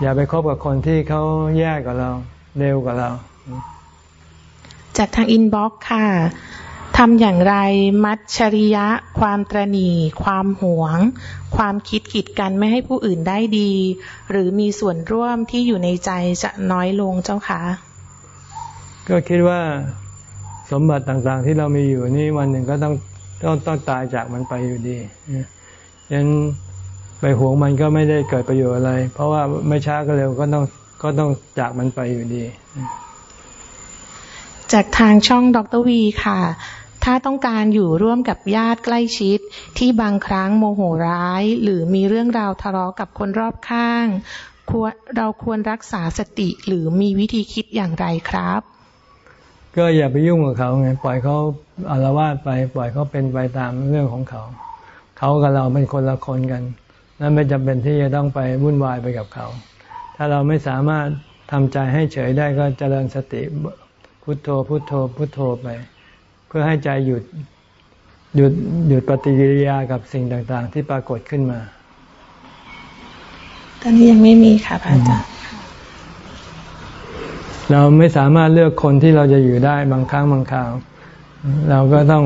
อย่าไปคบกับคนที่เขาแย่กว่าเราเร็วกว่าเรา จากทางอินบ็อกค่ะ ทำอย่างไรมัจฉริยะ ความตรณีความหวง ความคิดกีดกันไม่ให้ผู้อื่นได้ดี หรือมีส่วนร่วมที่อยู่ในใจจะน้อยลงเจ้าคะก็คิดว่าสมบัติต่างๆ ที่เรามีอยู่นี่วันหนึ่งก็ต้องต้องต้องตายจากมันไปอยู่ดียันไปหวงมันก็ไม่ได้เกิดประโยชน์อะไร เพราะว่าไม่ช้าก็เร็วก็ต้องก็ต้องจากมันไปอยู่ดีจากทางช่องดรวีค่ะ ถ้าต้องการอยู่ร่วมกับญาติใกล้ชิด ที่บางครั้งโมโหร้าย หรือมีเรื่องราวทะเลาะกับคนรอบข้าง เราควรรักษาสติหรือมีวิธีคิดอย่างไรครับ ก็อย่าไปยุ่งกับเขาไงปล่อยเขาอารวาสไป ปล่อยเขาเป็นไปตามเรื่องของเขา เขากับเราเป็นคนละคนกันนั่นไม่จำเป็นที่จะต้องไปวุ่นวายไปกับเขา ถ้าเราไม่สามารถทำใจให้เฉยได้ก็เจริญสติพุทโธพุทโธพุทโธไป พื่อให้ใจหยุดหยุดหยุดปฏิกิริยากับสิ่งต่างๆ ที่ปรากฏขึ้นมา ตอนนี้ยังไม่มีค่ะพระอาจารย์เราไม่สามารถเลือกคนที่เราจะอยู่ได้บางครั้งบางคราว เราก็ต้อง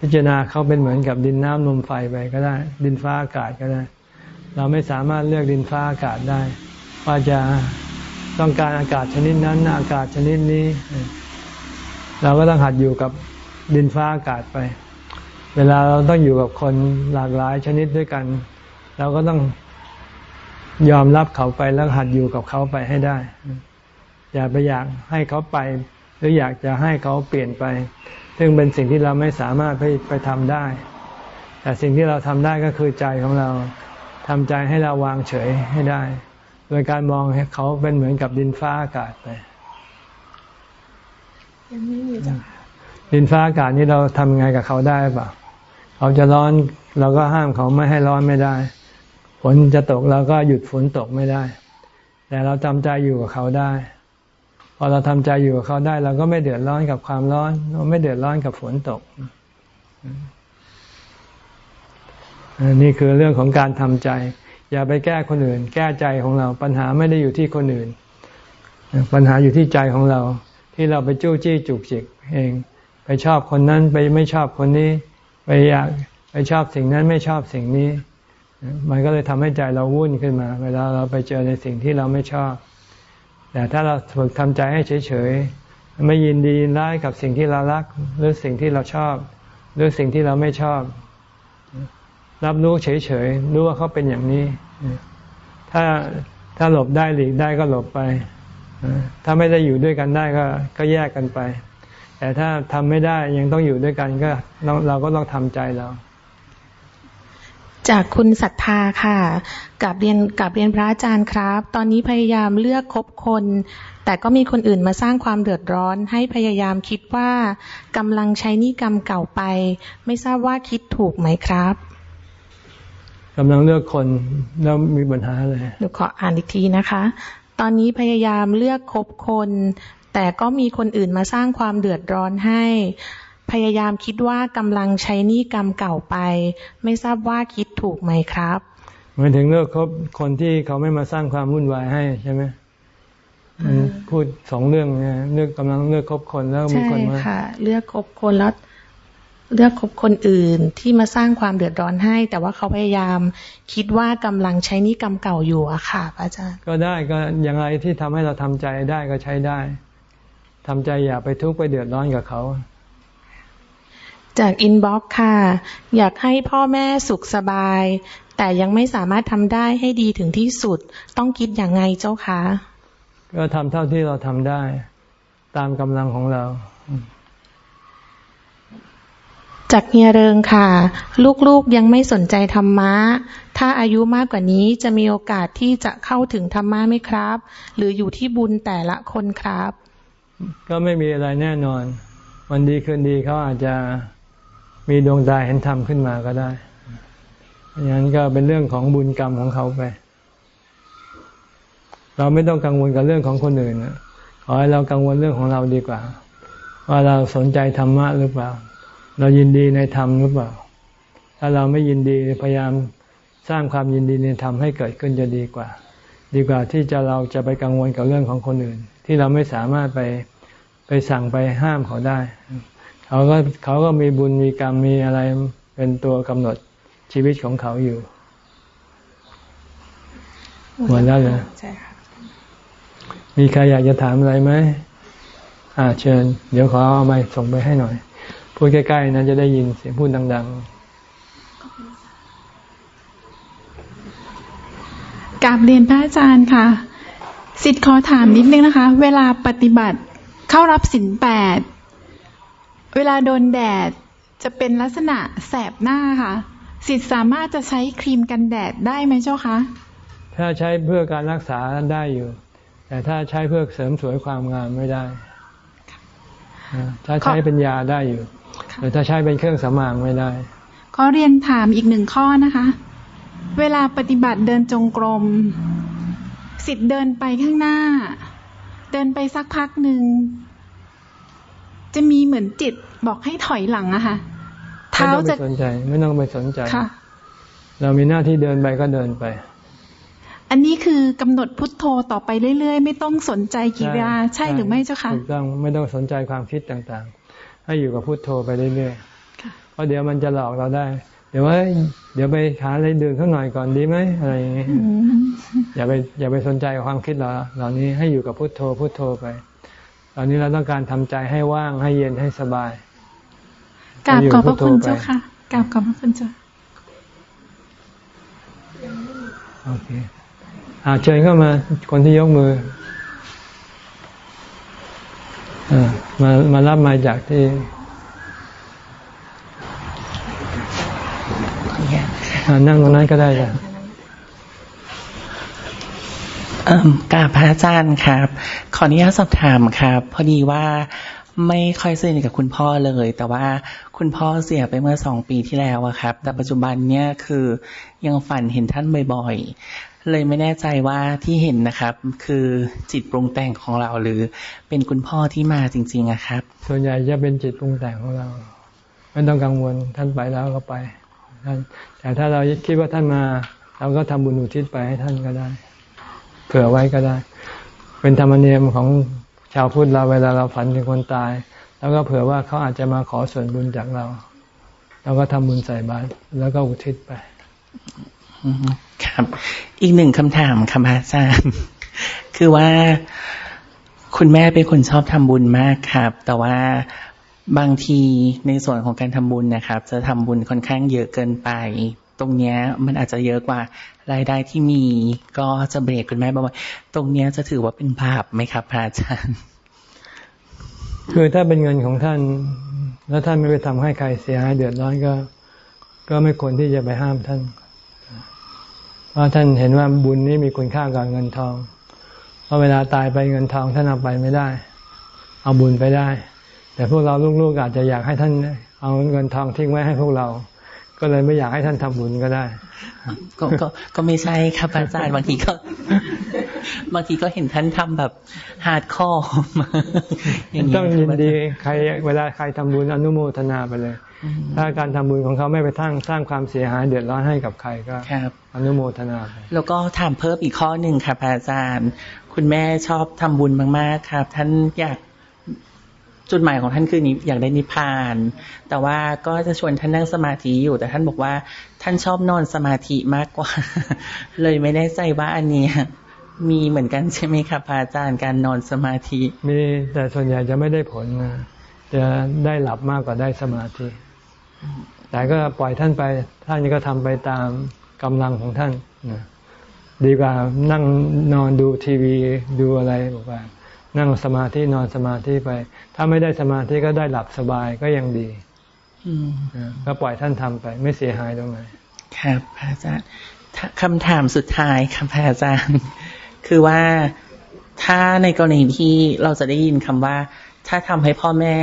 พิจารณาเขาเป็นเหมือนกับดินน้ำลมไฟไปก็ได้ ดินฟ้าอากาศก็ได้ เราไม่สามารถเลือกดินฟ้าอากาศได้ ว่าจะต้องการอากาศชนิดนั้นอากาศชนิดนี้ เราก็ต้องหัดอยู่กับ ดินฟ้าอากาศไป เวลาเราต้องอยู่กับคนหลากหลายชนิดด้วยกัน เราก็ต้องยอมรับเขาไปแล้วหัดอยู่กับเขาไปให้ได้ อย่าไปอยากให้เขาไป หรืออยากจะให้เขาเปลี่ยนไป ซึ่งเป็นสิ่งที่เราไม่สามารถไปไปทำได้ แต่สิ่งที่เราทำได้ก็คือใจของเราทำใจให้เราวางเฉยให้ได้ โดยการมองให้เขาเป็นเหมือนกับดินฟ้าอากาศไป ดินฟ้าอากาศนี้เราทำไงกับเขาได้ปะเขาจะร้อนเราก็ห้ามเขาไม่ให้ร้อนไม่ได้ ฝนจะตกเราก็หยุดฝนตกไม่ได้ แต่เราจำใจอยู่กับเขาได้ พอเราทำใจอยู่กับเขาได้ เราก็ไม่เดือดร้อนกับความร้อน ไม่เดือดร้อนกับฝนตกนี่คือเรื่องของการทำใจ อย่าไปแก้คนอื่น แก้ใจของเรา ปัญหาไม่ได้อยู่ที่คนอื่น ปัญหาอยู่ที่ใจของเรา ที่เราไปจู้จี้จุกจิกเอง ไปชอบคนนั้นไปไม่ชอบคนนี้ ไปอยากไปชอบสิ่งนั้นไม่ชอบสิ่งนี้ มันก็เลยทำให้ใจเราวุ่นขึ้นมา เวลาเราไปเจอในสิ่งที่เราไม่ชอบ แต่ถ้าเราฝึกทำใจให้เฉยๆไม่ยินดียินร้ายกับสิ่งที่เรารัก หรือสิ่งที่เราชอบ หรือสิ่งที่เราไม่ชอบ รับรู้เฉยๆรู้ว่าเขาเป็นอย่างนี้ ถ้าถ้าหลบได้หลีกได้ก็หลบไป ถ้าไม่ได้อยู่ด้วยกันได้ก็ก็แยกกันไป แต่ถ้าทำไม่ได้ยังต้องอยู่ด้วยกันก็เราก็ต้องทำใจเราจากคุณศรัทธาค่ะกับเรียนกับเรียนพระอาจารย์ครับ ตอนนี้พยายามเลือกคบคน แต่ก็มีคนอื่นมาสร้างความเดือดร้อน ให้พยายามคิดว่ากำลังใช้นิกรรมเก่าไป ไม่ทราบว่าคิดถูกไหมครับกำลังเลือกคนแล้วมีปัญหาเลยหนูขออ่านอีกทีนะคะ ตอนนี้พยายามเลือกคบคน แต่ก็มีคนอื่นมาสร้างความเดือดร้อนให้ พยายามคิดว่ากำลังใช้นี่กรรมเก่าไป ไม่ทราบว่าคิดถูกไหมครับหมายถึงเลือกคบคนที่เขาไม่มาสร้างความวุ่นวายให้ใช่ไหมมันพูดสองเรื่องไงเลือกกำลังเลือกคบคนแล้วมีคนมาใช่ค่ะ เลือกคบคนแล้วเลือกคบคนอื่นที่มาสร้างความเดือดร้อนให้ แต่ว่าเขาพยายามคิดว่ากำลังใช้นี่กรรมเก่าอยู่อะค่ะอาจารย์ ก็ได้ก็อย่างไรที่ทำให้เราทำใจได้ก็ใช้ได้ ทำใจอย่าไปทุกข์ไปเดือดร้อนกับเขา จากอินบ็อกค่ะ อยากให้พ่อแม่สุขสบาย แต่ยังไม่สามารถทำได้ให้ดีถึงที่สุด ต้องคิดอย่างไงเจ้าคะก็ทำเท่าที่เราทำได้ ตามกำลังของเรา จากเฮียเริงค่ะ ลูกๆยังไม่สนใจธรรมะ ถ้าอายุมากกว่านี้จะมีโอกาสที่จะเข้าถึงธรรมะไหมครับ หรืออยู่ที่บุญแต่ละคนครับ ก็ไม่มีอะไรแน่นอน วันดีคืนดีเขาอาจจะมีดวงตาเห็นธรรมขึ้นมาก็ได้อย่างนั้นก็เป็นเรื่องของบุญกรรมของเขาไป เราไม่ต้องกังวลกับเรื่องของคนอื่นขอให้เรากังวลเรื่องของเราดีกว่า ว่าเราสนใจธรรมะหรือเปล่า เรายินดีในธรรมหรือเปล่า ถ้าเราไม่ยินดีพยายามสร้างความยินดีในธรรมให้เกิดขึ้นจะดีกว่า ดีกว่าที่จะเราจะไปกังวลกับเรื่องของคนอื่น ที่เราไม่สามารถไปไปสั่งไปห้ามเขาได้ เขาก็เขาก็มีบุญมีกรรมมีอะไรเป็นตัวกำหนดชีวิตของเขาอยู่หมดแล้วเลยใช่ค่ะมีใครอยากจะถามอะไรไหมอ่าเชิญ เดี๋ยวขอเอาไม้ส่งไปให้หน่อย พูดใกล้ๆนะจะได้ยินเสียงพูดดัง ๆกราบเรียนพระอาจารย์ค่ะ สิทธิ์ขอถามนิดนึงนะคะ เวลาปฏิบัติเข้ารับสินแปดเวลาโดนแดดจะเป็นลักษณะแสบหน้าค่ะ สิทธิ์สามารถจะใช้ครีมกันแดดได้ไหมเจ้าคะ ถ้าใช้เพื่อการรักษาได้อยู่ แต่ถ้าใช้เพื่อเสริมสวยความงามไม่ได้ ถ้าใช้เป็นยาได้อยู่แต่ถ้าใช้เป็นเครื่องสำอางไม่ได้ ขอเรียนถามอีกหนึ่งข้อนะคะ เวลาปฏิบัติเดินจงกรม สิทธิ์เดินไปข้างหน้า เดินไปสักพักหนึ่ง จะมีเหมือนจิตบอกให้ถอยหลังอะค่ะเท้าจะสนใจไม่ต้องไปสนใจค่ะเรามีหน้าที่เดินไปก็เดินไป อันนี้คือกำหนดพุทโธต่อไปเรื่อยๆ ไม่ต้องสนใจกิริยาใช่หรือไม่เจ้าคะถูกต้องไม่ต้องสนใจความคิดต่างๆ ให้อยู่กับพุทโธไปเรื่อยๆเพราะเดี๋ยวมันจะหลอกเราได้เดี๋ยวว่าเดี๋ยวไปหาอะไรดื่มข้างหน่อยก่อนดีไหมอะไรอย่างนี้อย่าไปอย่าไปสนใจความคิดเราเหล่านี้ให้อยู่กับพุทโธพุทโธไป ตอนนี้เราต้องการทำใจให้ว่างให้เย็นให้สบายกราบขอบพระคุณเจ้าค่ะกราบขอบพระคุณเจ้าโอเคอาเชิญเข้ามา คนที่ยกมืออมามารับมาจากที่ นั่งตรงนั้นก็ได้จ้ะกราบพระอาจารย์ครับ ขออนุญาตสอบถามครับ พอดีว่าไม่ค่อยสนิทกับคุณพ่อเลย แต่ว่าคุณพ่อเสียไปเมื่อสองปีที่แล้วอะครับ แต่ปัจจุบันเนี่ยคือยังฝันเห็นท่านบ่อยๆ เลยไม่แน่ใจว่าที่เห็นนะครับ คือจิตปรุงแต่งของเราหรือเป็นคุณพ่อที่มาจริง ๆอะครับ ส่วนใหญ่จะเป็นจิตปรุงแต่งของเรา ไม่ต้องกังวลท่านไปแล้วก็ไปท่าน แต่ถ้าเราคิดว่าท่านมา เราก็ทำบุญอุทิศไปให้ท่านก็ได้ เผื่อไว้ก็ได้ เป็นธรรมเนียมของชาวพุทธเราเวลาเราฝันถึงคนตาย แล้วก็เผื่อว่าเขาอาจจะมาขอส่วนบุญจากเรา เราก็ทำบุญใส่บาตรแล้วก็อุทิศไปครับ อีกหนึ่งคำถามคำอาจารย์คือว่าคุณแม่เป็นคนชอบทำบุญมากครับ แต่ว่า บางทีในส่วนของการทำบุญนะครับ จะทำบุญค่อนข้างเยอะเกินไป ตรงเนี้ยมันอาจจะเยอะกว่ารายได้ที่มี ก็จะเบรกคุณแม่บอกว่าตรงเนี้ยจะถือว่าเป็นบาปไหมครับพระอาจารย์ คือถ้าเป็นเงินของท่าน แล้วท่านไม่ไปทำให้ใครเสียหายเดือดร้อนก็ ก็ไม่ควรที่จะไปห้ามท่าน เพราะท่านเห็นว่าบุญนี้มีคุณค่ากว่าเงินทอง เพอเวลาตายไปเงินทองท่านเอาไปไม่ได้ เอาบุญไปได้ แต่พวกเราลูกๆอาจจะอยากให้ท่านเอาเงินทองทิ้งไว้ให้พวกเรา ก็เลยไม่อยากให้ท่านทำบุญก็ได้ ก็ก็ก็ไม่ใช่ครับอาจารย์บางทีก็บางทีก็เห็นท่านทำแบบ hardcore มาอย่างนี้ต้องยินดีใครเวลาใครทำบุญอนุโมทนาไปเลย ถ้าการทำบุญของเขาไม่ไปทั้งสร้างความเสียหายเดือดร้อนให้กับใครก็อนุโมทนาไปแล้วก็ถามเพิ่มอีกข้อหนึ่งครับอาจารย์ คุณแม่ชอบทำบุญมากๆครับท่านอยาก จุดหมายของท่านคือนี้อยากได้นิพพาน แต่ว่าก็จะชวนท่านนั่งสมาธิอยู่ แต่ท่านบอกว่าท่านชอบนอนสมาธิมากกว่า เลยไม่แน่ใจว่าอันนี้มีเหมือนกันใช่ไหมครับอาจารย์การนอนสมาธิ มีแต่ส่วนใหญ่จะไม่ได้ผลนะจะได้หลับมากกว่าได้สมาธิ แต่ก็ปล่อยท่านไป ท่านก็ทำไปตามกำลังของท่านนะดีกว่านั่งนอนดูทีวีดูอะไรบอกว่า นั่งสมาธินอนสมาธิไป ถ้าไม่ได้สมาธิก็ได้หลับสบายก็ยังดีก็ปล่อยท่านทำไป ไม่เสียหายตรงไหนครับพระอาจารย์คำถามสุดท้ายครับพระอาจารย์ คือว่าถ้าในกรณีที่เราจะได้ยินคำว่า ถ้าทำให้พ่อแม่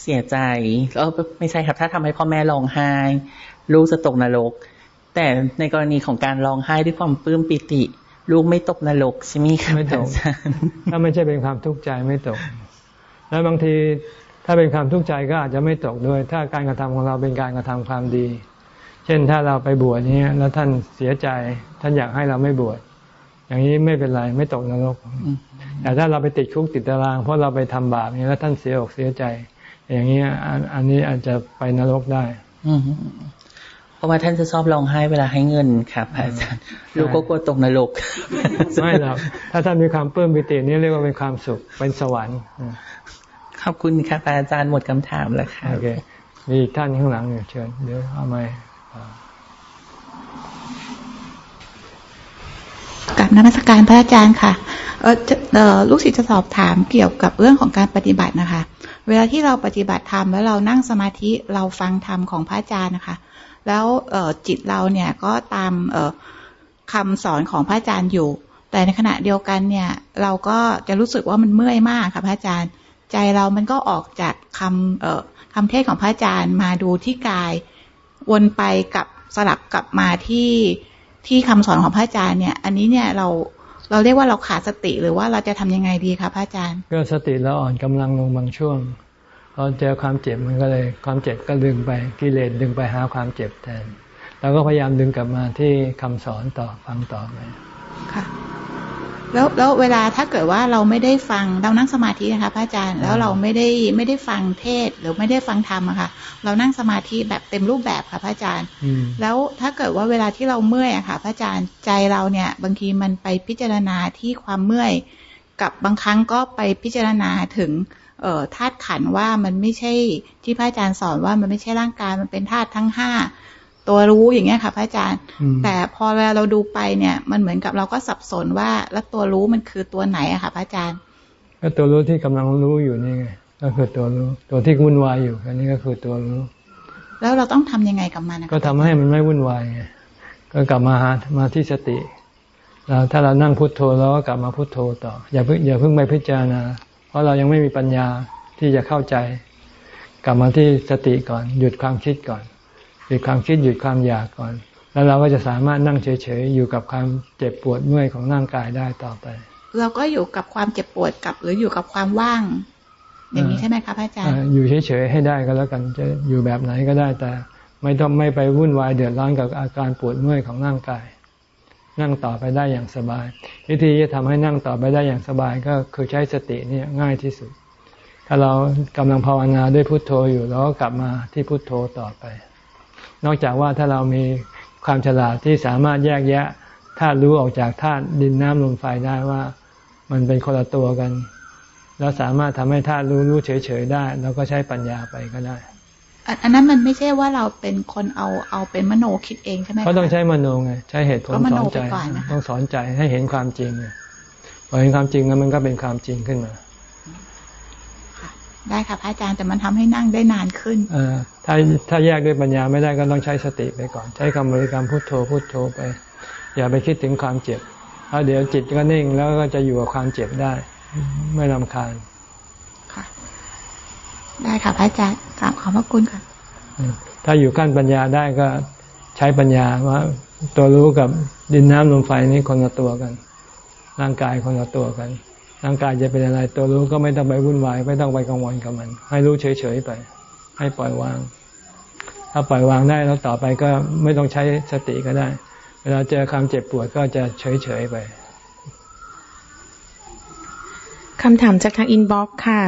เสียใจแล้วไม่ใช่ครับ ถ้าทำให้พ่อแม่ร้องไห้ลูกจะตกนรกแต่ในกรณีของการร้องไห้ด้วยความปลื้มปิติ ลูกไม่ตกนรกใช่ไหมครับไม่ตกถ้าไม่ใช่เป็นความทุกข์ใจไม่ตก แล้วบางทีถ้าเป็นความทุกข์ใจก็อาจจะไม่ตกด้วย ถ้าการกระทำของเราเป็นการกระทำความดี เช่นถ้าเราไปบวชเนี้ยแล้วท่านเสียใจ ท่านอยากให้เราไม่บวชอย่างนี้ไม่เป็นไรไม่ตกนรกแต่ถ้าเราไปติดคุกติดตาราง เพราะเราไปทำบาปนี้แล้วท่านเสียอกเสียใจ อย่างนี้อันนี้อาจจะไปนรกได้ เพราะว่าท่านจะชอบร้องไห้เวลาให้เงินครับอาจารย์ลูกก็กลัวตกนรกไม่หรอกถ้าท่านมีความเพิ่มปิตินี่เรียกว่าเป็นความสุขเป็นสวรรค์ขอบคุณครับอาจารย์หมดคำถามแล้วครับโอเคมีอีกท่านข้างหลังอยู่เชิญเดี๋ยวเอาไหมกับนักสการพระอาจารย์ค่ะเออลูกศิษย์จะสอบถามเกี่ยวกับเรื่องของการปฏิบัตินะคะ เวลาที่เราปฏิบัติธรรมแล้วเรานั่งสมาธิเราฟังธรรมของพระอาจารย์นะคะ แล้วจิตเราเนี่ยก็ตามคำสอนของพระอาจารย์อยู่ แต่ในขณะเดียวกันเนี่ย เราก็จะรู้สึกว่ามันเมื่อยมากค่ะพระอาจารย์ ใจเรามันก็ออกจากคำคำเทศของพระอาจารย์มาดูที่กาย วนไปกับสลับกลับมาที่ที่คำสอนของพระอาจารย์เนี่ย อันนี้เนี่ยเราเราเรียกว่าเราขาดสติหรือว่าเราจะทำยังไงดีคะพระอาจารย์ ก็สติเราอ่อนกำลังลงบางช่วง พอเจอความเจ็บมันก็เลยความเจ็บก็ดึงไปกิเลสดึงไปหาความเจ็บแทนแล้วก็พยายามดึงกลับมาที่คำสอนต่อฟังต่อไปค่ะแล้วแล้วเวลาถ้าเกิดว่าเราไม่ได้ฟังเรานั่งสมาธินะคะพระอาจารย์แล้วเราไม่ได้ไม่ได้ฟังเทศหรือไม่ได้ฟังธรรมอะค่ะ เรานั่งสมาธิแบบเต็มรูปแบบค่ะพระอาจารย์ แล้วถ้าเกิดว่าเวลาที่เราเมื่อยอะค่ะ พระอาจารย์ใจเราเนี่ย บางทีมันไปพิจารณาที่ความเมื่อย กับบางครั้งก็ไปพิจารณาถึงเอ่อ ธาตุขันว่ามันไม่ใช่ที่พระอาจารย์สอนว่ามันไม่ใช่ร่างกายมันเป็นธาตุทั้งห้าตัวรู้อย่างเงี้ยค่ะพระอาจารย์ แต่พอเวลาเราดูไปเนี่ย มันเหมือนกับเราก็สับสนว่าแล้วตัวรู้มันคือตัวไหนอะค่ะพระอาจารย์ก็ตัวรู้ที่กำลังรู้อยู่นี่ไงก็คือตัวรู้ตัวที่วุ่นวายอยู่อันนี้ก็คือตัวรู้ แล้วเราต้องทำยังไงกับมันก็ทำให้มันไม่วุ่นวายไงก็กลับมาหามาที่สติแล้วถ้าเรานั่งพุทโธเราก็กลับมาพุทโธต่อ อย่าเพิ่งอย่าเพิ่งไปพิจารณา เพราะเรายังไม่มีปัญญาที่จะเข้าใจ กลับมาที่สติก่อน หยุดความคิดก่อน หยุดความคิดหยุดความอยากก่อน แล้วเราก็จะสามารถนั่งเฉยๆอยู่กับความเจ็บปวดเมื่อยของร่างกายได้ต่อไป เราก็อยู่กับความเจ็บปวดกับ หรืออยู่กับความว่าง อย่างนี้ใช่ไหมคะพระอาจารย์อยู่เฉยๆให้ได้ก็แล้วกันจะอยู่แบบไหนก็ได้แต่ ไม่ต้องไม่ไปวุ่นวายเดือดร้อนกับอาการปวดเมื่อยของร่างกาย นั่งต่อไปได้อย่างสบาย วิธีจะทำให้นั่งต่อไปได้อย่างสบายก็คือใช้สตินี่ง่ายที่สุด ถ้าเรากำลังภาวนาด้วยพุทโธอยู่เราก็กลับมาที่พุทโธต่อไป นอกจากว่าถ้าเรามีความฉลาดที่สามารถแยกแยะธาตุรู้ออกจากธาตุดินน้ำลมไฟได้ว่ามันเป็นคนละตัวกัน แล้วสามารถทำให้ธาตุรู้รู้เฉยๆได้ แล้วก็ใช้ปัญญาไปก็ได้ อันนั้นมันไม่ใช่ว่าเราเป็นคนเอาเอาเป็นมโนคิดเองใช่ไหมเขาต้องใช้มโนไงใช้เหตุผลสอนใจต้องสอนใจให้เห็นความจริงพอเห็นความจริงแล้วมันก็เป็นความจริงขึ้นมาได้ค่ะพระอาจารย์แต่มันทำให้นั่งได้นานขึ้นอถ้าถ้าแยกด้วยปัญญาไม่ได้ก็ต้องใช้สติไปก่อน ใช้คำบริกรรมพุทโธพุทโธไป อย่าไปคิดถึงความเจ็บเพราะเดี๋ยวจิตก็นิ่งแล้วก็จะอยู่กับความเจ็บได้ ไม่ลำคาญค่ะ ได้ค่ะพระอาจารย์กราบขอบพระคุณค่ะถ้าอยู่ขั้นปัญญาได้ก็ใช้ปัญญาว่าตัวรู้กับดินน้ำลมไฟนี้คนละตัวกัน ร่างกายคนละตัวกัน ร่างกายจะเป็นอะไร ตัวรู้ก็ไม่ต้องไปวุ่นวายไม่ต้องไปกังวลกับมัน ให้รู้เฉยๆไป ให้ปล่อยวาง ถ้าปล่อยวางได้แล้วต่อไปก็ไม่ต้องใช้สติก็ได้ เวลาเจอความเจ็บปวดก็จะเฉยๆไปคำถามจากทางอินบ็อกซ์ค่ะ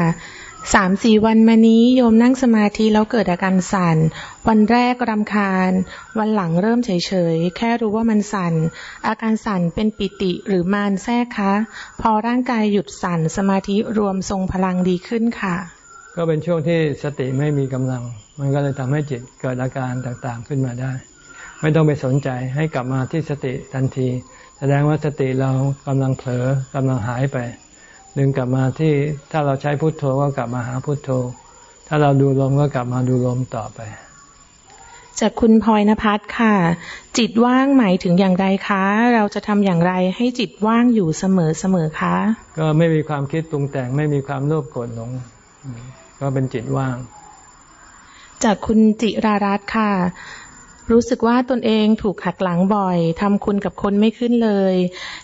สามสี่วันมานี้โยมนั่งสมาธิแล้วเกิดอาการสั่น วันแรกรำคาญ วันหลังเริ่มเฉยๆ แค่รู้ว่ามันสั่น อาการสั่นเป็นปิติหรือมานแทรกคะ พอร่างกายหยุดสั่นสมาธิรวมทรงพลังดีขึ้นค่ะ ก็เป็นช่วงที่สติไม่มีกำลัง มันก็เลยทำให้จิตเกิดอาการต่างๆขึ้นมาได้ ไม่ต้องไปสนใจให้กลับมาที่สติทันที แสดงว่าสติเรากำลังเผลอกำลังหายไป ดึงกลับมาที่ถ้าเราใช้พุทโธก็กลับมาหาพุทโธ ถ้าเราดูลมก็กลับมาดูลมต่อไป จากคุณพลอยนภัสค่ะ จิตว่างหมายถึงอย่างไรคะ เราจะทำอย่างไรให้จิตว่างอยู่เสมอเสมอคะ ก็ไม่มีความคิดปรุงแต่งไม่มีความโลภโกรธหลง ก็เป็นจิตว่าง จากคุณจิรารัตค่ะ รู้สึกว่าตนเองถูกหักหลังบ่อยทำคุณกับคนไม่ขึ้นเลย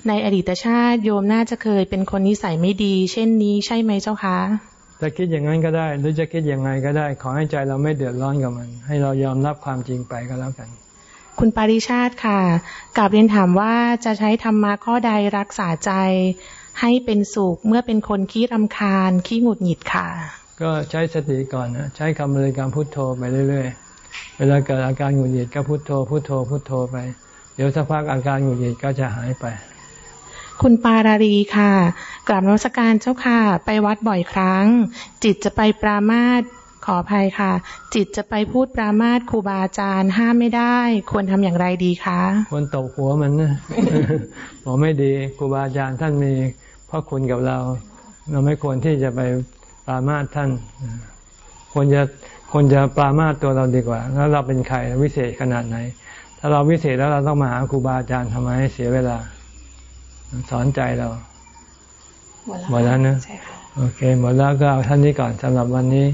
ในอดีตชาติโยมน่าจะเคยเป็นคนนิสัยไม่ดี เช่นนี้ใช่ไหมเจ้าคะจะคิดอย่างนั้นก็ได้ หรือจะคิดยังไงก็ได้ ขอให้ใจเราไม่เดือดร้อนกับมัน ให้เรายอมรับความจริงไปก็แล้วกัน คุณปาริชาติค่ะกลับเรียนถามว่าจะใช้ธรรมะข้อใดรักษาใจ ให้เป็นสุขเมื่อเป็นคนขี้รำคาญขี้หงุดหงิดค่ะ ก็ใช้สติก่อนนะใช้คำบริกรรมพุทโธไปเรื่อยๆ เวลาเกิดอาการหงุดหงิดก็พุโทโธพุโทโธพุโทโธไป เดี๋ยวสักพักอาการหงุดหงิดก็จะหายไป คุณปารารีค่ะกราบนวัสการเจ้าค่ะ ไปวัดบ่อยครั้ง จิตจะไปปรามาสขออภัยค่ะ จิตจะไปพูดปรามาสครูบาอาจารย์ห้ามไม่ได้ ควรทำอย่างไรดีคะควรตกหัวมันนะบอกไม่ดีครูบาอาจารย์ท่านมีพ่อคุณกับเรา เราไม่ควรที่จะไปปรามาสท่าน ควรจะ คนจะปรามาสตัวเราดีกว่า แล้วเราเป็นใครวิเศษขนาดไหน ถ้าเราวิเศษแล้วเราต้องมาหาครูบาอาจารย์ทำไมให้เสียเวลา สอนใจเราหมดแล้วนะโอเคหมดแล้วก็เอาท่านนี้ก่อนสำหรับวันนี้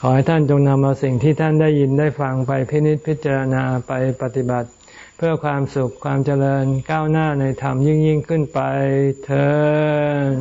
ขอให้ท่านจงนำเอาสิ่งที่ท่านได้ยินได้ฟังไปพินิจพิจารณาไปปฏิบัติ เพื่อความสุขความเจริญก้าวหน้าในธรรมยิ่งยิ่งขึ้นไปเธอ